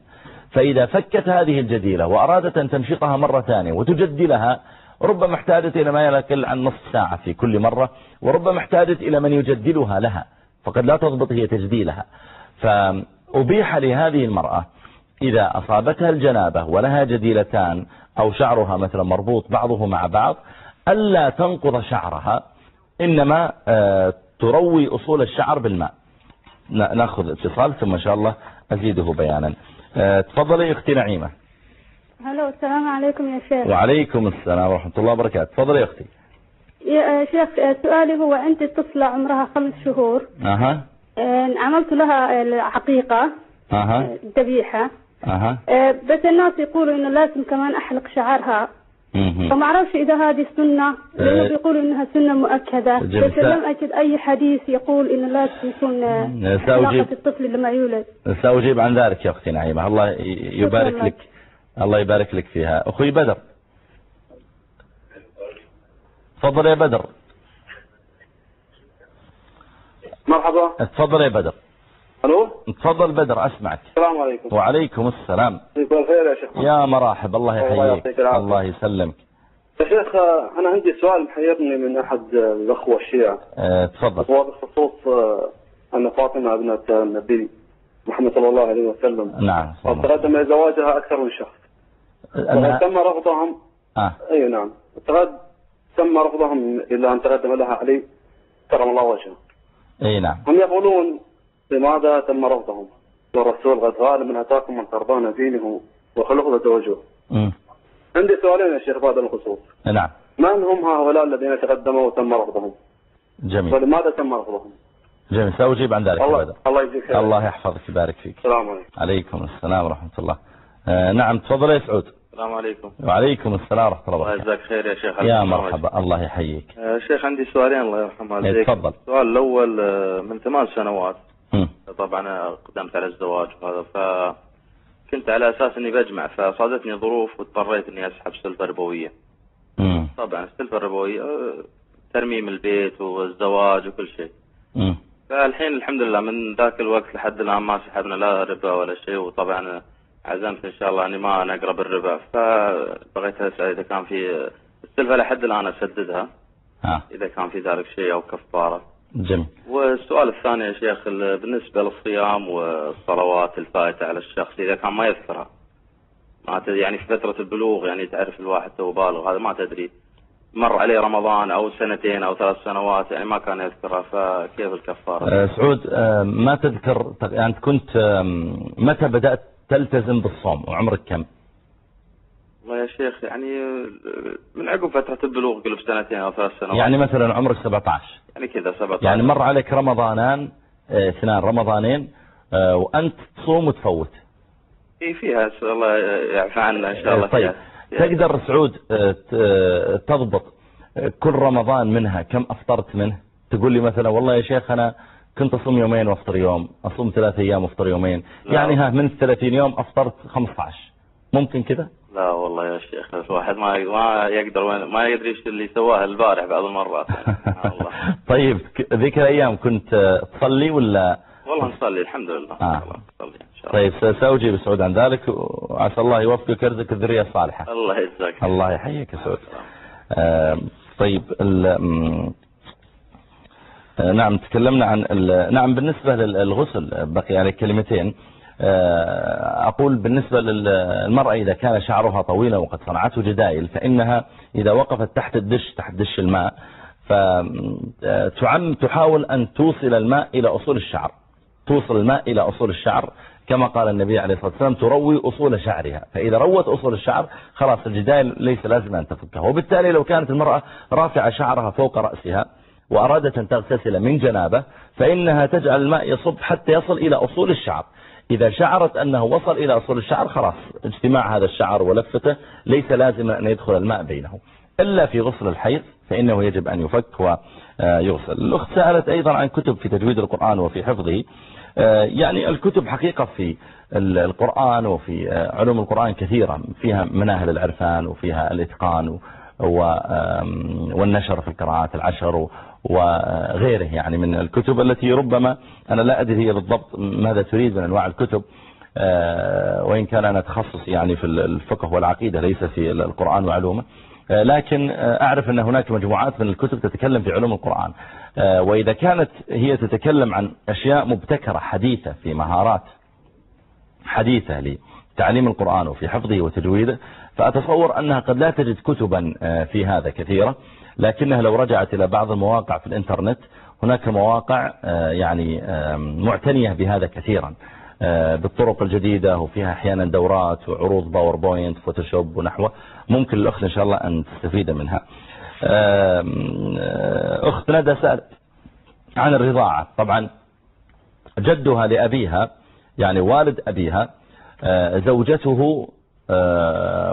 فإذا فكت هذه الجديلة وأرادت أن تمشطها مرة ثانية وتجدلها ربما احتاجت إلى ما يقل عن نصف ساعة في كل مرة وربما احتاجت إلى من يجدلها لها فقد لا تضبط هي تجديلها. فأبيح لهذه المرأة إذا أصابتها الجنابة ولها جديلتان أو شعرها مثلا مربوط بعضه مع بعض ألا تنقض شعرها إنما تروي أصول الشعر بالماء. ناخذ اتصال ثم إن شاء الله أزيده بيانا. تفضلي أختي نعيمة. هلو السلام عليكم يا شيخ. وعليكم السلام ورحمة الله وبركاته. تفضلي يا أختي. يا شيخ سؤالي هو عندي طفلة عمرها خمس شهور. أها. عملت لها حقيقة أها. ذبيحة أها. بس الناس يقولوا إنه لازم كمان أحلق شعرها. فما أعرفش إذا هذه سنة لأنه آه. بيقولوا إنها سنة مؤكدة جميل. بس لم أجد أي حديث يقول يكون آه، سأجيب. علاقة الطفل لما يولد. سأجيب عن ذلك يا أختي نعيمة. الله يبارك لك. الله يبارك لك فيها. أخوي بدر. تفضل يا بدر. مرحبا. تفضل يا بدر. ألو؟ تفضل بدر أسمعك. السلام عليكم. وعليكم السلام. الخير يا شيخ. يا مرحب الله الله يحييك. العافية. الله يسلمك. يا شيخ أنا عندي سؤال محيرني من أحد الأخوة الشيعة. آه، تفضل. هو بخصوص آه، أن فاطمة ابنة النبي محمد صلى الله عليه وسلم. نعم قد تقدم لزواجها أكثر من شخص. أنها تم رفضهم؟ آه. أي نعم. تم رفضهم إلى أن تقدم لها علي؟ كرم الله وجهه. إي نعم. هم يقولون لماذا تم رفضهم؟ والرسول قد قال من أتاكم من ترضون دينه وخلقه وتوجهه. عندي سؤالين يا شيخ في هذا الخصوص. نعم. من هم هؤلاء الذين تقدموا وتم رفضهم؟ جميل. ولماذا تم رفضهم؟ جميل. سأجيب عن ذلك الله الله يجزيك خير. الله يحفظك ويبارك فيك. السلام عليكم. عليكم السلام ورحمة الله. آه نعم تفضل يا سعود. السلام عليكم. وعليكم السلام ورحمة الله. الله وبركاته يجزاك خير يا شيخ. يا مرحبا. الله يحييك. آه، شيخ عندي سؤالين الله يرحم إيه، والديك تفضل. السؤال الأول آه، من ثمان سنوات. طبعا قدمت على الزواج وهذا فكنت على أساس إني بجمع فصادتني ظروف واضطريت إني أسحب سلفة ربوية مم. طبعا السلفة الربوية آه، ترميم البيت والزواج وكل شيء مم. فالحين الحمد لله من ذاك الوقت لحد الآن ما سحبنا لا ربا ولا شيء وطبعا عزمت إن شاء الله إني ما نقرب الربا فبغيت أسأل إذا كان في السلفة لحد الآن أسددها آه. إذا كان في ذلك شيء أو كفارة جميل. والسؤال الثاني يا شيخ ال- بالنسبة للصيام والصلوات الفائتة على الشخص إذا كان ما يذكرها ما تدري يعني في فترة البلوغ يعني تعرف الواحد تو بالغ هذا ما تدري. مر عليه رمضان أو سنتين أو ثلاث سنوات يعني ما كان يذكرها فكيف الكفارة؟ آه سعود آه ما تذكر يعني كنت متى بدأت تلتزم بالصوم؟ وعمرك كم؟ والله يا شيخ يعني من عقب فترة البلوغ قلب سنتين أو ثلاث سنوات. يعني مثلا عمرك 17 يعني كذا 17 يعني مر عليك رمضانان آه، اثنان رمضانين آه، وأنت تصوم وتفوت. إيه فيها الله يعفى عنا إن شاء الله آه، طيب. فيها. تقدر سعود آه، آه، تضبط آه، كل رمضان منها كم أفطرت منه؟ تقول لي مثلا والله يا شيخ أنا كنت أصوم يومين وأفطر يوم أصوم ثلاث أيام وأفطر يومين. لا. يعني ها من 30 يوم أفطرت 15 ممكن كذا؟ لا والله يا شيخ الواحد ما ما يقدر ما يدري إيش اللي سواه البارح بعض المرات. الله. طيب ذيك الأيام كنت تصلي ولا؟ والله نصلي الحمد لله. آه. نصلي إن شاء الله. طيب س- سأجيب سعود عن ذلك وعسى الله يوفقك ويرزقك الذرية الصالحة الله يجزاك الله يحييك يا سعود. آه، طيب آه، نعم تكلمنا عن نعم بالنسبة للغسل بقي عليك كلمتين. أقول بالنسبة للمرأة إذا كان شعرها طويلا وقد صنعته جدايل فإنها إذا وقفت تحت الدش تحت دش الماء فتعم تحاول أن توصل الماء إلى أصول الشعر. توصل الماء إلى أصول الشعر كما قال النبي عليه الصلاة والسلام تروي أصول شعرها. فإذا روت أصول الشعر خلاص الجدال ليس لازم أن تفكها. وبالتالي لو كانت المرأة رافعة شعرها فوق رأسها وأرادت أن تغتسل من جنابه فإنها تجعل الماء يصب حتى يصل إلى أصول الشعر. إذا شعرت أنه وصل إلى أصول الشعر خلاص اجتماع هذا الشعر ولفته ليس لازم أن يدخل الماء بينه. إلا في غسل الحيض فإنه يجب أن يفك ويغسل الأخت سألت أيضا عن كتب في تجويد القرآن وفي حفظه. يعني الكتب حقيقة في القرآن وفي علوم القرآن كثيرة فيها مناهل العرفان وفيها الإتقان والنشر في القراءات العشر وغيره يعني من الكتب التي ربما أنا لا أدري هي بالضبط ماذا تريد من أنواع الكتب وإن كان أنا تخصص يعني في الفقه والعقيدة ليس في القرآن وعلومه لكن أعرف أن هناك مجموعات من الكتب تتكلم في علوم القرآن وإذا كانت هي تتكلم عن أشياء مبتكرة حديثة في مهارات حديثة لتعليم القرآن وفي حفظه وتجويده فأتصور أنها قد لا تجد كتبا في هذا كثيرة لكنها لو رجعت إلى بعض المواقع في الإنترنت هناك مواقع يعني معتنية بهذا كثيرا بالطرق الجديدة وفيها أحيانا دورات وعروض PowerPoint Photoshop ونحوه ممكن الأخت إن شاء الله أن تستفيد منها. أخت ندى سألت عن الرضاعة. طبعا جدها لأبيها يعني والد أبيها زوجته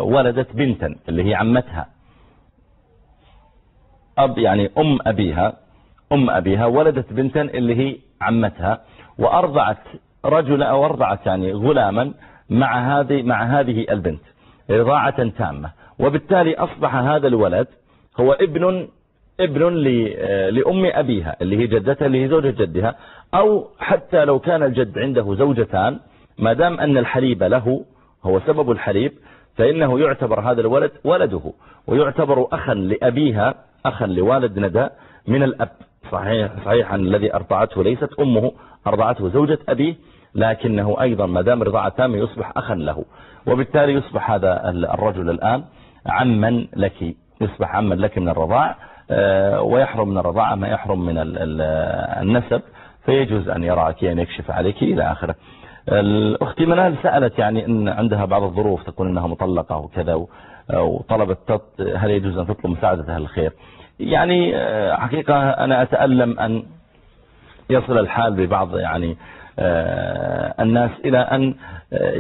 ولدت بنتا اللي هي عمتها. أب يعني أم أبيها أم أبيها ولدت بنتا اللي هي عمتها وأرضعت رجلا أو أرضعت يعني غلاما مع هذه مع هذه البنت رضاعة تامة. وبالتالي أصبح هذا الولد هو ابن ابن لأم أبيها اللي هي جدتها اللي هي زوجة جدها أو حتى لو كان الجد عنده زوجتان ما دام أن الحليب له هو سبب الحليب فإنه يعتبر هذا الولد ولده ويعتبر أخا لأبيها أخا لوالد ندى من الأب. صحيح صحيح أن الذي أرضعته ليست أمه أرضعته زوجة أبيه لكنه أيضا ما دام رضاعة تامة يصبح أخا له. وبالتالي يصبح هذا الرجل الآن عما لك يصبح عما لك من الرضاع ويحرم من الرضاعة ما يحرم من النسب فيجوز أن يراك أن يكشف عليك إلى آخره. الأختي منال سألت يعني أن عندها بعض الظروف تكون أنها مطلقة وكذا وطلبت هل يجوز أن تطلب مساعدة أهل الخير يعني حقيقة أنا أتألم أن يصل الحال ببعض يعني الناس إلى أن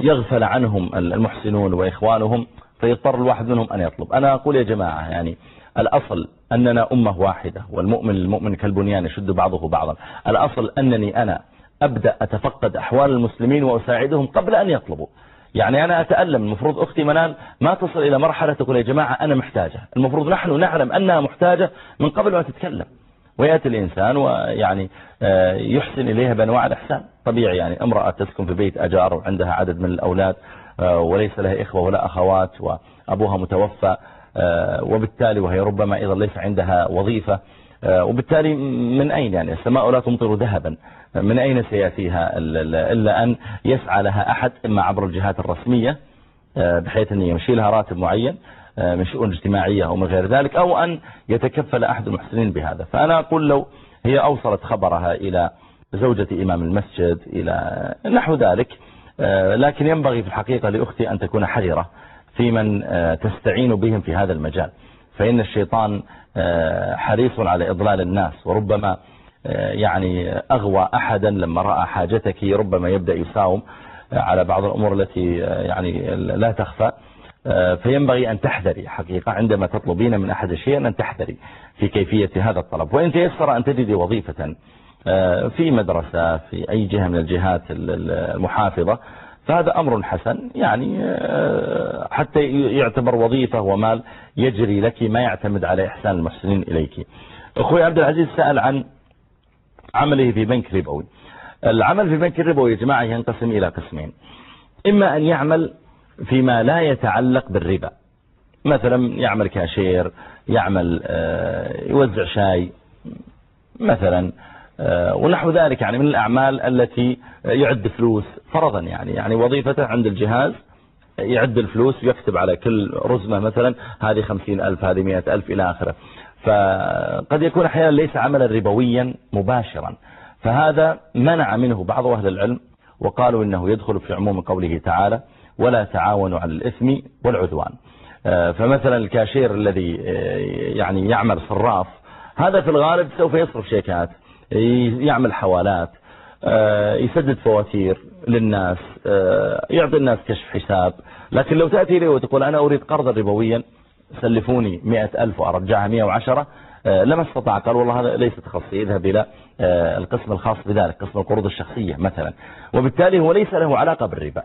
يغفل عنهم المحسنون وإخوانهم فيضطر الواحد منهم أن يطلب. أنا أقول يا جماعة يعني الأصل أننا أمة واحدة والمؤمن المؤمن كالبنيان يشد بعضه بعضا. الأصل أنني أنا أبدأ أتفقد أحوال المسلمين وأساعدهم قبل أن يطلبوا. يعني أنا أتألم المفروض أختي منال ما تصل إلى مرحلة تقول يا جماعة أنا محتاجة. المفروض نحن نعلم أنها محتاجة من قبل ما تتكلم. ويأتي الإنسان ويعني يحسن إليها بأنواع الإحسان. طبيعي يعني امرأة تسكن في بيت أجار وعندها عدد من الأولاد وليس لها إخوة ولا أخوات وأبوها متوفى وبالتالي وهي ربما أيضا ليس عندها وظيفة. وبالتالي من أين يعني؟ السماء لا تمطر ذهبا. من أين سيأتيها إلا أن يسعى لها أحد إما عبر الجهات الرسمية بحيث أن يمشي لها راتب معين من شؤون اجتماعية أو من غير ذلك أو أن يتكفل أحد المحسنين بهذا. فأنا أقول لو هي أوصلت خبرها إلى زوجة إمام المسجد إلى نحو ذلك لكن ينبغي في الحقيقة لأختي أن تكون حذرة في من تستعين بهم في هذا المجال. فإن الشيطان حريص على إضلال الناس وربما يعني أغوى أحدا لما رأى حاجتك ربما يبدأ يساوم على بعض الأمور التي يعني لا تخفى. فينبغي أن تحذري حقيقة عندما تطلبين من أحد شيئا أن تحذري في كيفية هذا الطلب. وإن تيسر أن تجدي وظيفة في مدرسة في أي جهة من الجهات المحافظة فهذا أمر حسن يعني حتى يعتبر وظيفة ومال يجري لك ما يعتمد على إحسان المحسنين إليك. أخوي عبد العزيز سأل عن عمله في بنك ربوي. العمل في بنك الربوي يا جماعة ينقسم إلى قسمين. إما أن يعمل فيما لا يتعلق بالربا. مثلا يعمل كاشير يعمل يوزع شاي مثلا ونحو ذلك يعني من الأعمال التي يعد فلوس فرضا يعني يعني وظيفته عند الجهاز يعد الفلوس ويكتب على كل رزمة مثلا هذه خمسين ألف هذه مئة ألف إلى آخره. فقد يكون أحيانا ليس عملا ربويا مباشرا. فهذا منع منه بعض أهل العلم وقالوا إنه يدخل في عموم قوله تعالى ولا تعاونوا على الإثم والعدوان فمثلا الكاشير الذي يعني يعمل صراف هذا في الغالب سوف يصرف شيكات يعمل حوالات يسدد فواتير للناس يعطي الناس كشف حساب. لكن لو تأتي لي وتقول أنا أريد قرضا ربويا سلفوني مئة ألف وأرجعها مئة وعشرة لما استطاع قال والله هذا ليس تخصصي اذهب إلى القسم الخاص بذلك قسم القروض الشخصية مثلا. وبالتالي هو ليس له علاقة بالربا.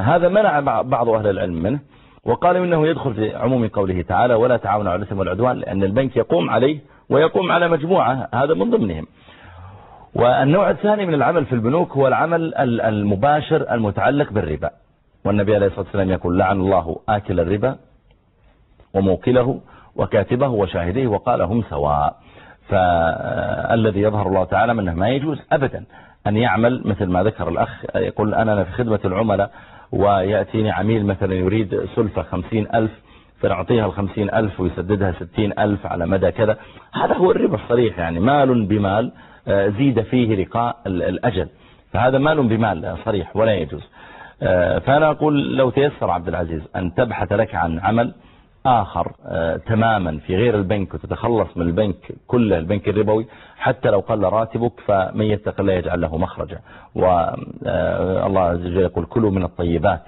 هذا منع بعض أهل العلم منه وقالوا إنه يدخل في عموم قوله تعالى ولا تعاونوا على الإثم والعدوان لأن البنك يقوم عليه ويقوم على مجموعة هذا من ضمنهم. والنوع الثاني من العمل في البنوك هو العمل المباشر المتعلق بالربا. والنبي عليه الصلاة والسلام يقول لعن الله آكل الربا وموكله وكاتبه وشاهديه وقال هم سواء. فالذي يظهر الله تعالى منه ما يجوز أبدا أن يعمل مثل ما ذكر الأخ يقول أنا في خدمة العملاء ويأتيني عميل مثلا يريد سلفة خمسين ألف فنعطيها الخمسين ألف ويسددها ستين ألف على مدى كذا. هذا هو الربا الصريح يعني مال بمال زيد فيه لقاء الأجل. فهذا مال بمال صريح ولا يجوز. فأنا أقول لو تيسر عبد العزيز أن تبحث لك عن عمل آخر تماما في غير البنك وتتخلص من البنك كله البنك الربوي حتى لو قل راتبك فمن يتق الله يجعل له مخرجا. والله عز وجل يقول كلوا من الطيبات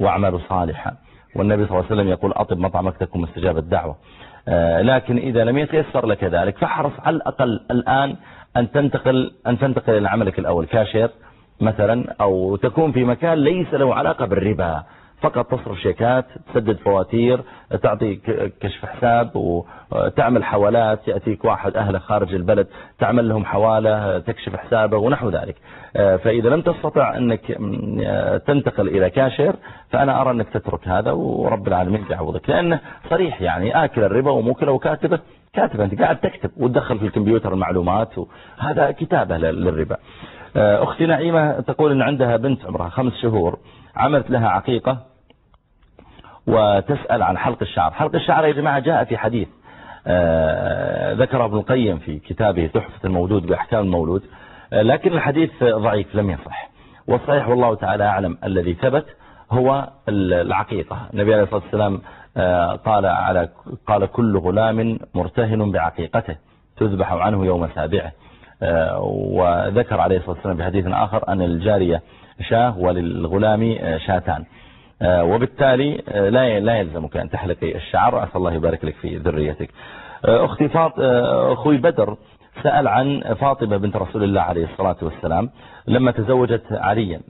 واعملوا صالحا. والنبي صلى الله عليه وسلم يقول أطب مطعمك تكون مستجاب الدعوة. لكن إذا لم يتيسر لك ذلك فاحرص على الأقل الآن أن تنتقل أن تنتقل إلى عملك الأول كاشير مثلا أو تكون في مكان ليس له علاقة بالربا. فقط تصرف شيكات تسدد فواتير تعطي كشف حساب وتعمل حوالات يأتيك واحد أهله خارج البلد تعمل لهم حوالة تكشف حسابه ونحو ذلك. فإذا لم تستطع أنك تنتقل إلى كاشير فأنا أرى أنك تترك هذا ورب العالمين يعوضك. لأنه صريح يعني آكل الربا وموكله وكاتبه. كاتبه أنت قاعد تكتب وتدخل في الكمبيوتر المعلومات وهذا كتابة للربا. أختي نعيمة تقول أن عندها بنت عمرها خمس شهور عملت لها عقيقة وتسأل عن حلق الشعر. حلق الشعر يا جماعة جاء في حديث آه، ذكره ابن القيم في كتابه تحفة المولود بأحكام المولود آه، لكن الحديث ضعيف لم يصح. والصحيح والله تعالى أعلم الذي ثبت هو العقيقة. النبي عليه الصلاة والسلام آه، قال على قال كل غلام مرتهن بعقيقته تذبح عنه يوم سابعه. وذكر عليه الصلاة والسلام في حديث آخر أن الجارية شاة وللغلام شاتان. وبالتالي لا لا يلزمك أن تحلقي الشعر. عسى الله يبارك لك في ذريتك. أختي فاط أخوي بدر سأل عن فاطمة بنت رسول الله عليه الصلاة والسلام لما تزوجت عليا.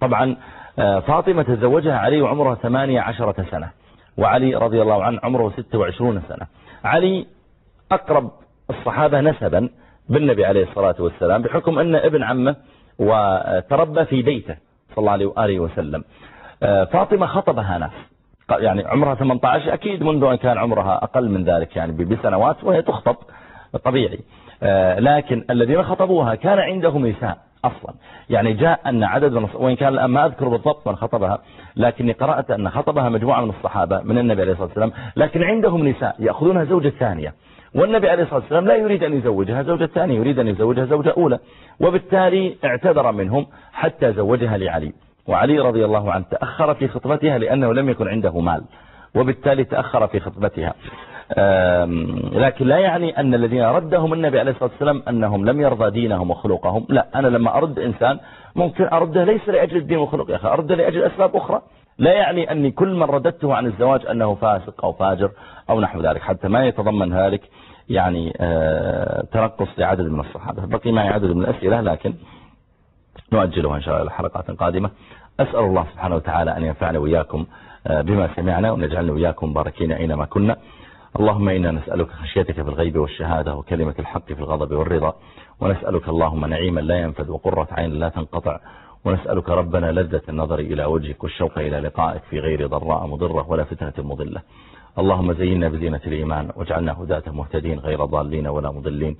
طبعا فاطمة تزوجها علي وعمرها 18 سنة. وعلي رضي الله عنه عمره 26 سنة. علي أقرب الصحابة نسبا بالنبي عليه الصلاة والسلام بحكم أن ابن عمه وتربى في بيته صلى الله عليه وسلم. فاطمة خطبها ناس. يعني عمرها 18 أكيد منذ أن كان عمرها أقل من ذلك يعني بسنوات وهي تخطب طبيعي. لكن الذين خطبوها كان عندهم نساء. أصلا. يعني جاء أن عدد من وإن كان الآن ما أذكر بالضبط من خطبها لكني قرأت أن خطبها مجموعة من الصحابة من النبي عليه الصلاة والسلام لكن عندهم نساء يأخذونها زوجة ثانية. والنبي عليه الصلاة والسلام لا يريد أن يزوجها زوجة ثانية يريد أن يزوجها زوجة أولى. وبالتالي اعتذر منهم حتى زوجها لعلي. وعلي رضي الله عنه تأخر في خطبتها لأنه لم يكن عنده مال. وبالتالي تأخر في خطبتها. لكن لا يعني أن الذين ردهم النبي عليه الصلاة والسلام أنهم لم يرضى دينهم وخلقهم. لا أنا لما أرد إنسان ممكن أرده ليس لأجل الدين والخلق يا أخي أرده لأجل أسباب أخرى. لا يعني أني كل من رددته عن الزواج أنه فاسق أو فاجر أو نحو ذلك حتى ما يتضمن ذلك يعني آه، تنقص لعدد من الصحابة. بقي معي عدد من الأسئلة لكن نؤجلها إن شاء الله لحلقات قادمة. أسأل الله سبحانه وتعالى أن ينفعنا وإياكم آه، بما سمعنا ونجعلنا وإياكم باركين أينما كنا. اللهم إنا نسألك خشيتك في الغيب والشهادة وكلمة الحق في الغضب والرضا ونسألك اللهم نعيما لا ينفذ وقرة عين لا تنقطع ونسألك ربنا لذة النظر إلى وجهك والشوق إلى لقائك في غير ضراء مضرة ولا فتنة مضلة. اللهم زينا بزينة الإيمان واجعلنا هداة مهتدين غير ضالين ولا مضلين.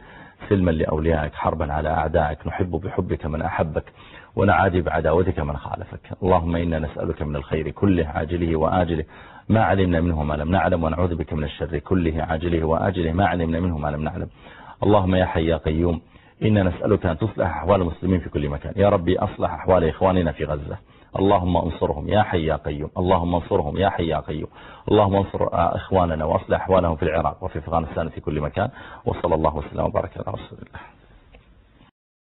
سلما لأوليائك حربا على أعدائك نحب بحبك من أحبك ونعادي بعداوتك من خالفك. اللهم إنا نسألك من الخير كله عاجله وآجله ما علمنا منه ما لم نعلم ونعوذ بك من الشر كله عاجله وآجله. ما علمنا منه ما لم نعلم. اللهم يا حي يا قيوم إنا نسألك أن تصلح أحوال المسلمين في كل مكان. يا ربي أصلح أحوال إخواننا في غزة. اللهم انصرهم يا حي يا قيوم. اللهم انصرهم يا حي يا قيوم. اللهم انصر إخواننا وأصلح أحوالهم في العراق وفي أفغانستان في كل مكان. وصلى الله وسلم وبارك على رسول الله.